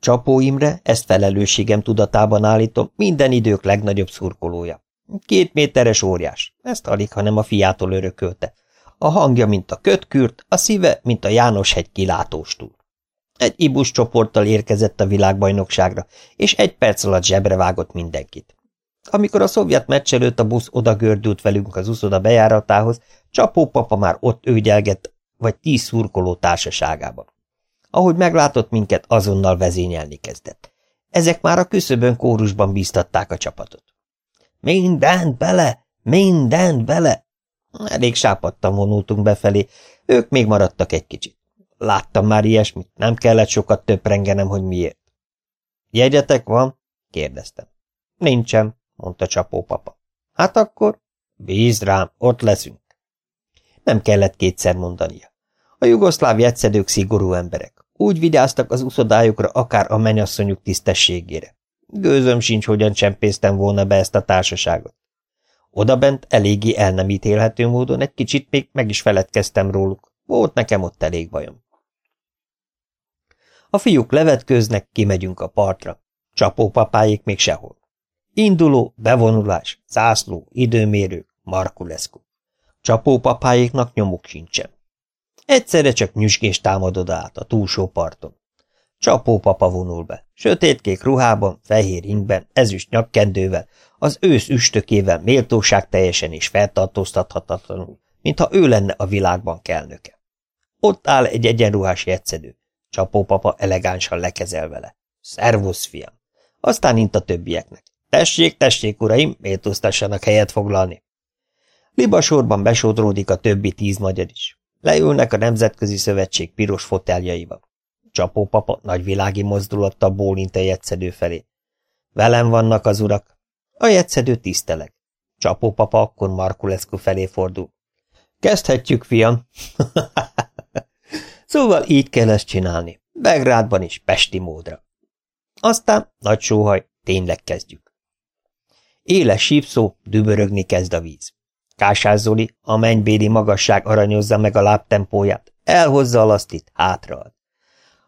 Csapó Imre, ezt felelősségem tudatában állítom, minden idők legnagyobb szurkolója. Két méteres óriás, ezt alig, hanem a fiától örökölte. A hangja, mint a kötkürt, a szíve, mint a János hegy kilátóstúl. Egy ibus csoporttal érkezett a világbajnokságra, és egy perc alatt zsebre vágott mindenkit. Amikor a szovjet meccs előtt a busz odagördült velünk az uszoda bejáratához, Csapó papa már ott őgyelgett, vagy tíz szurkoló társaságában. Ahogy meglátott minket, azonnal vezényelni kezdett. Ezek már a küszöbön kórusban bíztatták a csapatot. Mindent bele! Mindent bele! Elég sápadtan vonultunk befelé, ők még maradtak egy kicsit. Láttam már ilyesmit, nem kellett sokat töprengenem, hogy miért. Jegyetek van? kérdeztem. Nincsen, mondta csapó papa. Hát akkor? Bízd rám, ott leszünk. Nem kellett kétszer mondania. A jugoszláv jegyszedők szigorú emberek. Úgy vigyáztak az uszodájukra, akár a menyasszonyuk tisztességére. Gőzöm sincs, hogyan csempésztem volna be ezt a társaságot. Odabent eléggé el nem ítélhető módon egy kicsit még meg is feledkeztem róluk. Volt nekem ott elég bajom. A fiúk levetkőznek, kimegyünk a partra. Csapópapáik még sehol. Induló, bevonulás, zászló, időmérő, Markulescu. Csapópapáiknak nyomuk sincsen. Egyszerre csak nyüskés támadod át a túlsó parton. Csapópapa vonul be, sötétkék ruhában, fehér ingben, ezüst nyakkendővel, az ősz üstökével méltóság teljesen és feltartóztathatatlanul, mintha ő lenne a világban kelnöke. Ott áll egy egyenruhás jegyszedő, csapópapa elegánsan lekezel vele. Szervusz, fiam! Aztán int a többieknek. Tessék, tessék, uraim, méltóztassanak helyet foglalni. Libasorban besodródik a többi tíz magyar is. Leülnek a Nemzetközi Szövetség piros foteljaiba. Csapópapa nagyvilági mozdulattal bólint a jegyszedő felé. Velem vannak az urak. A jegyszedő tiszteleg. Csapópapa akkor Markulescu felé fordul. Kezdhetjük, fiam. szóval így kell ezt csinálni. Belgrádban is, pesti módra. Aztán, nagy sóhaj, tényleg kezdjük. Éles sípszó, dübörögni kezd a víz. Kásás a mennybéli magasság aranyozza meg a lábtempóját, elhozza a lasztit, hátraad.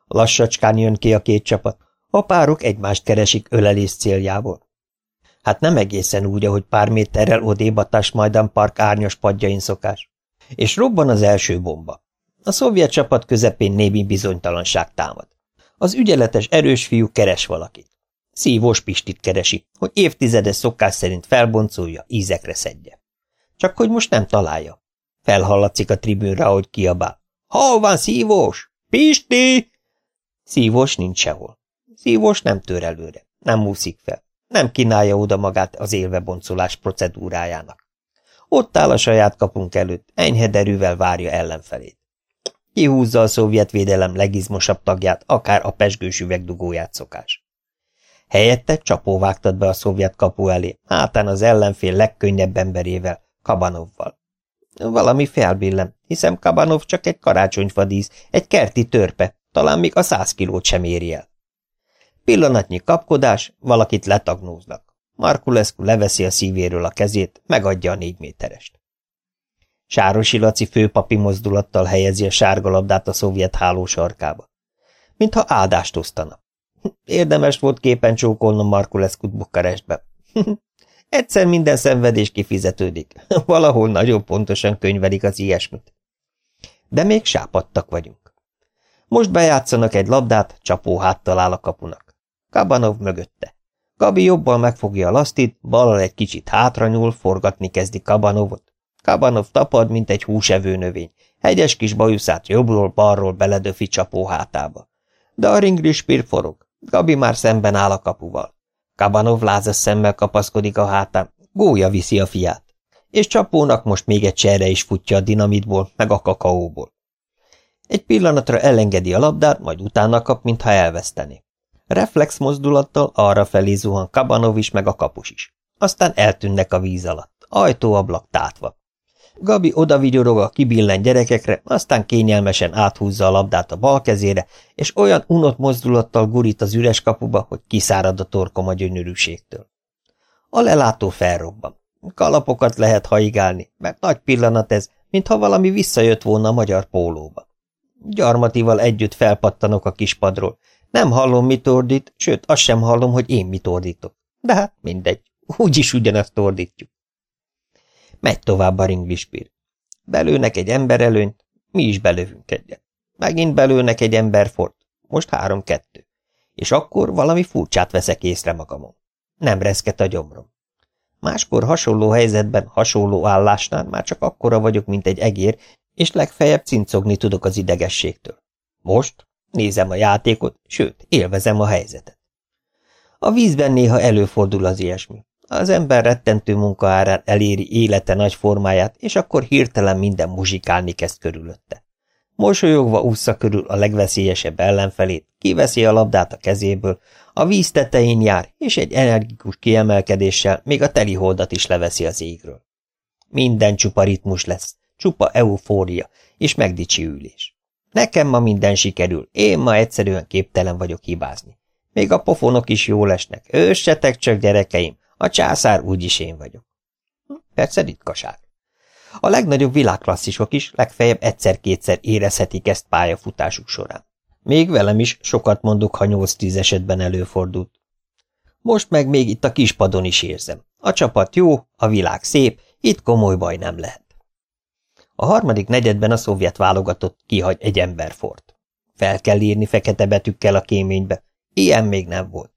Lassacskán jön ki a két csapat, a párok egymást keresik ölelés céljából. Hát nem egészen úgy, ahogy pár méterrel odébb a Tasmajdan Park árnyos padjain szokás. És robban az első bomba. A szovjet csapat közepén némi bizonytalanság támad. Az ügyeletes erős fiú keres valakit. Szívós Pistit keresi, hogy évtizedes szokás szerint felboncolja, ízekre szedje. Csak hogy most nem találja. Felhallatszik a tribűnre, ahogy kiabál. Hol van szívós? Pisti! Szívós nincs sehol. Szívós nem tör előre, nem úszik fel, nem kínálja oda magát az élveboncolás procedúrájának. Ott áll a saját kapunk előtt, enyhe derűvel várja ellenfelét. Kihúzza a szovjet védelem legizmosabb tagját, akár a pesgős üvegdugóját szokás. Helyette csapó vágtad be a szovjet kapu elé, hátán az ellenfél legkönnyebb emberével, Kabanovval. Valami felbillem, hiszem Kabanov csak egy karácsonyfadísz, egy kerti törpe, talán még a száz kilót sem éri el. Pillanatnyi kapkodás, valakit letagnóznak. Markulescu leveszi a szívéről a kezét, megadja a négy méterest. Sárosi Laci főpapi mozdulattal helyezi a sárga labdát a szovjet háló sarkába. Mintha áldást osztana. Érdemes volt képen csókolnom Markulescu-t Bukarestbe. Egyszer minden szenvedés kifizetődik. Valahol nagyon pontosan könyvelik az ilyesmit. De még sápadtak vagyunk. Most bejátszanak egy labdát, csapó háttal áll a kapunak. Kabanov mögötte. Gabi jobbal megfogja a lasztit, balal egy kicsit hátranyúl, forgatni kezdi Kabanovot. Kabanov tapad, mint egy húsevő növény. Hegyes kis bajuszát jobbról-balról beledöfi csapó hátába. De a ringrispír forog. Gabi már szemben áll a kapuval. Kabanov lázas szemmel kapaszkodik a hátán, gólya viszi a fiát. És csapónak most még egy cserre is futja a dinamitból, meg a kakaóból. Egy pillanatra elengedi a labdát, majd utána kap, mintha elvesztené. Reflex mozdulattal arra felé zuhan Kabanov is, meg a kapus is. Aztán eltűnnek a víz alatt, ajtóablak tátva. Gabi odavigyorog a kibillen gyerekekre, aztán kényelmesen áthúzza a labdát a bal kezére, és olyan unott mozdulattal gurít az üres kapuba, hogy kiszárad a torkom a gyönyörűségtől. A lelátó felrobban. Kalapokat lehet haigálni, mert nagy pillanat ez, mintha valami visszajött volna a magyar pólóba. Gyarmatival együtt felpattanok a kispadról. Nem hallom, mit ordít, sőt, azt sem hallom, hogy én mit ordítok. De hát mindegy, úgyis ugyanazt ordítjuk. Megy tovább a ringvispír. Belőnek egy ember előnyt, mi is belövünk egyet. Megint belőnek egy ember fort, most három-kettő. És akkor valami furcsát veszek észre magamon. Nem reszket a gyomrom. Máskor hasonló helyzetben, hasonló állásnál már csak akkora vagyok, mint egy egér, és legfeljebb cincogni tudok az idegességtől. Most nézem a játékot, sőt, élvezem a helyzetet. A vízben néha előfordul az ilyesmi. Az ember rettentő munka eléri élete nagy formáját, és akkor hirtelen minden muzsikálni kezd körülötte. Mosolyogva ússza körül a legveszélyesebb ellenfelét, kiveszi a labdát a kezéből, a víz tetején jár, és egy energikus kiemelkedéssel még a teliholdat is leveszi az égről. Minden csupa ritmus lesz, csupa eufória és megdicsiülés. Nekem ma minden sikerül, én ma egyszerűen képtelen vagyok hibázni. Még a pofonok is jól esnek, őssetek csak gyerekeim, a császár úgyis én vagyok. Persze ritkaság. A legnagyobb világklasszisok is legfeljebb egyszer-kétszer érezhetik ezt pályafutásuk során. Még velem is sokat mondok, ha nyolc-tíz esetben előfordult. Most meg még itt a kispadon is érzem. A csapat jó, a világ szép, itt komoly baj nem lehet. A harmadik negyedben a szovjet válogatott kihagy egy emberfort. Fel kell írni fekete betűkkel a kéménybe. Ilyen még nem volt.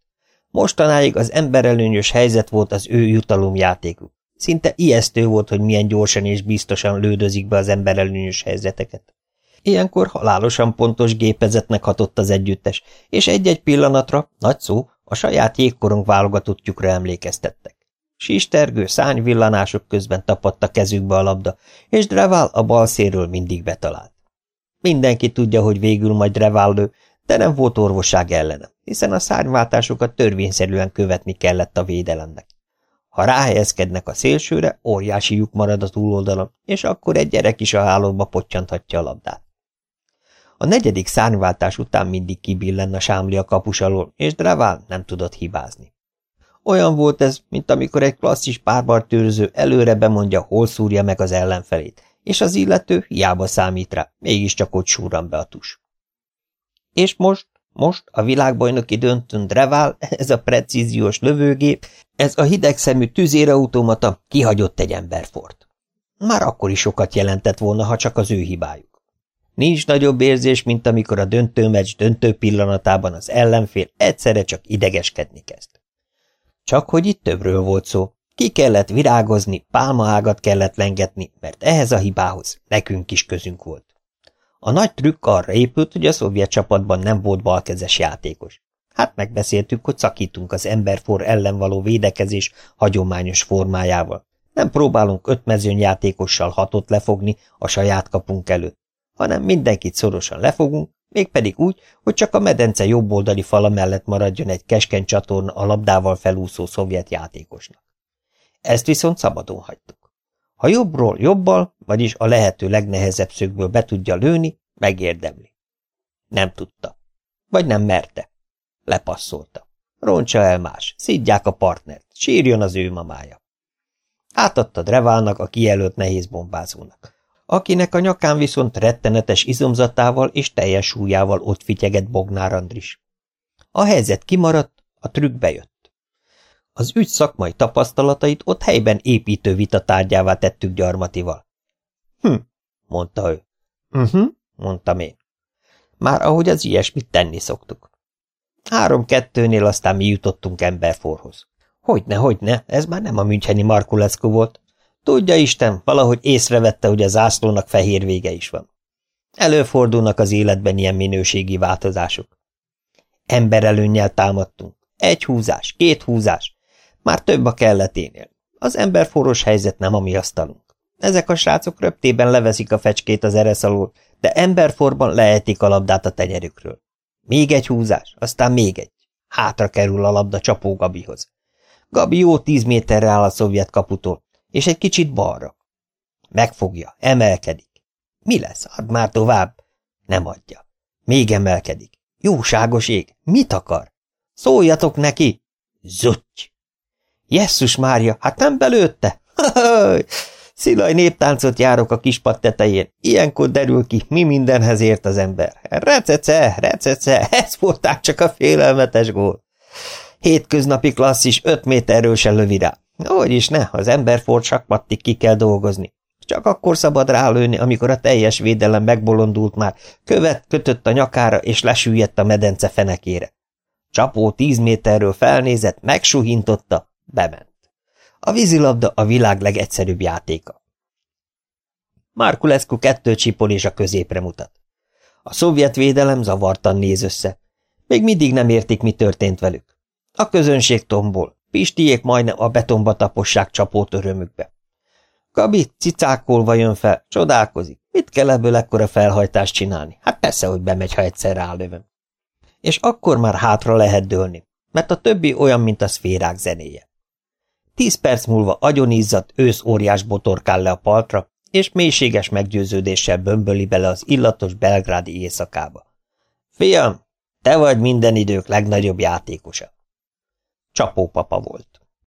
Mostanáig az emberelőnyös helyzet volt az ő jutalomjátékuk. Szinte ijesztő volt, hogy milyen gyorsan és biztosan lődözik be az emberelőnyös helyzeteket. Ilyenkor halálosan pontos gépezetnek hatott az együttes, és egy-egy pillanatra, nagy szó, a saját jégkorong válogatottjukra emlékeztettek. Sistergő szányvillanások közben tapadt a kezükbe a labda, és Dreval a bal széről mindig betalált. Mindenki tudja, hogy végül majd Dreval lő, de nem volt orvosság ellene, hiszen a szárnyváltásokat törvényszerűen követni kellett a védelemnek. Ha ráhelyezkednek a szélsőre, óriási lyuk marad a túloldalon, és akkor egy gyerek is a hálóba pottyanthatja a labdát. A negyedik szárnyváltás után mindig kibillen a sámli a kapus alól, és Draván nem tudott hibázni. Olyan volt ez, mint amikor egy klasszis párbartőrző előre bemondja, hol szúrja meg az ellenfelét, és az illető hiába számít rá, mégiscsak ott súran be a tus. És most, most a világbajnoki döntőn Drevál, ez a precíziós lövőgép, ez a hidegszemű tüzérautomata kihagyott egy emberfort. Már akkor is sokat jelentett volna, ha csak az ő hibájuk. Nincs nagyobb érzés, mint amikor a döntőmeccs döntő pillanatában az ellenfél egyszerre csak idegeskedni kezd. Csak hogy itt többről volt szó. Ki kellett virágozni, pálmaágat kellett lengetni, mert ehhez a hibához nekünk is közünk volt. A nagy trükk arra épült, hogy a szovjet csapatban nem volt balkezes játékos. Hát megbeszéltük, hogy szakítunk az emberfor ellen való védekezés hagyományos formájával. Nem próbálunk öt mezőnyjátékossal hatot lefogni a saját kapunk előtt, hanem mindenkit szorosan lefogunk, mégpedig úgy, hogy csak a medence jobboldali fala mellett maradjon egy keskeny csatorna a labdával felúszó szovjet játékosnak. Ezt viszont szabadon hagytuk. Ha jobbról jobbal, vagyis a lehető legnehezebb szögből be tudja lőni, megérdemli. Nem tudta. Vagy nem merte. Lepasszolta. Roncsa el más, szidják a partnert, sírjon az ő mamája. Átadta Dreválnak, a kijelölt nehéz bombázónak akinek a nyakán viszont rettenetes izomzatával és teljes súlyával ott fityeget Bognár Andris. A helyzet kimaradt, a trükk bejött. Az ügy szakmai tapasztalatait ott helyben építő vita tárgyává tettük gyarmatival. Hm, mondta ő. Uh mhm, -huh, mondtam én. Már ahogy az ilyesmit tenni szoktuk. Három-kettőnél aztán mi jutottunk emberforhoz. Hogyne, hogyne, ez már nem a Müncheni Markulescu volt. Tudja Isten, valahogy észrevette, hogy a zászlónak fehér vége is van. Előfordulnak az életben ilyen minőségi változások. Emberelőnnyel támadtunk. Egy húzás, két húzás. Már több a kelleténél. Az emberforros helyzet nem a mi asztalunk. Ezek a srácok röptében leveszik a fecskét az eresz alól, de emberforban lehetik a labdát a tenyerükről. Még egy húzás, aztán még egy. Hátra kerül a labda csapó Gabihoz. Gabi jó tíz méterre áll a szovjet kaputól, és egy kicsit balra. Megfogja, emelkedik. Mi lesz? Add már tovább. Nem adja. Még emelkedik. Jóságos ég, mit akar? Szóljatok neki! Zutty! Jesszus Mária, hát nem belőtte? Szilaj néptáncot járok a kispad tetején. Ilyenkor derül ki, mi mindenhez ért az ember. Recece, recece, ez volták csak a félelmetes gól. Hétköznapi klasszis öt méterről se lövi rá. Hogy is ne, az ember ford sakmattig ki kell dolgozni. Csak akkor szabad rálőni, amikor a teljes védelem megbolondult már, követ kötött a nyakára és lesüllyedt a medence fenekére. Csapó tíz méterről felnézett, megsuhintotta, bement. A vízilabda a világ legegyszerűbb játéka. Markulescu kettő csipol és a középre mutat. A szovjet védelem zavartan néz össze. Még mindig nem értik, mi történt velük. A közönség tombol, Pistiék majdnem a betonba tapossák csapót örömükbe. Gabi cicákolva jön fel, csodálkozik. Mit kell ebből ekkora felhajtást csinálni? Hát persze, hogy bemegy, ha egyszer rálövöm. És akkor már hátra lehet dőlni, mert a többi olyan, mint a szférák zenéje. Tíz perc múlva agyonízzadt ősz óriás botorkál le a paltra, és mélységes meggyőződéssel bömböli bele az illatos belgrádi éjszakába. Fiam, te vagy minden idők legnagyobb játékosa. Csapópapa volt.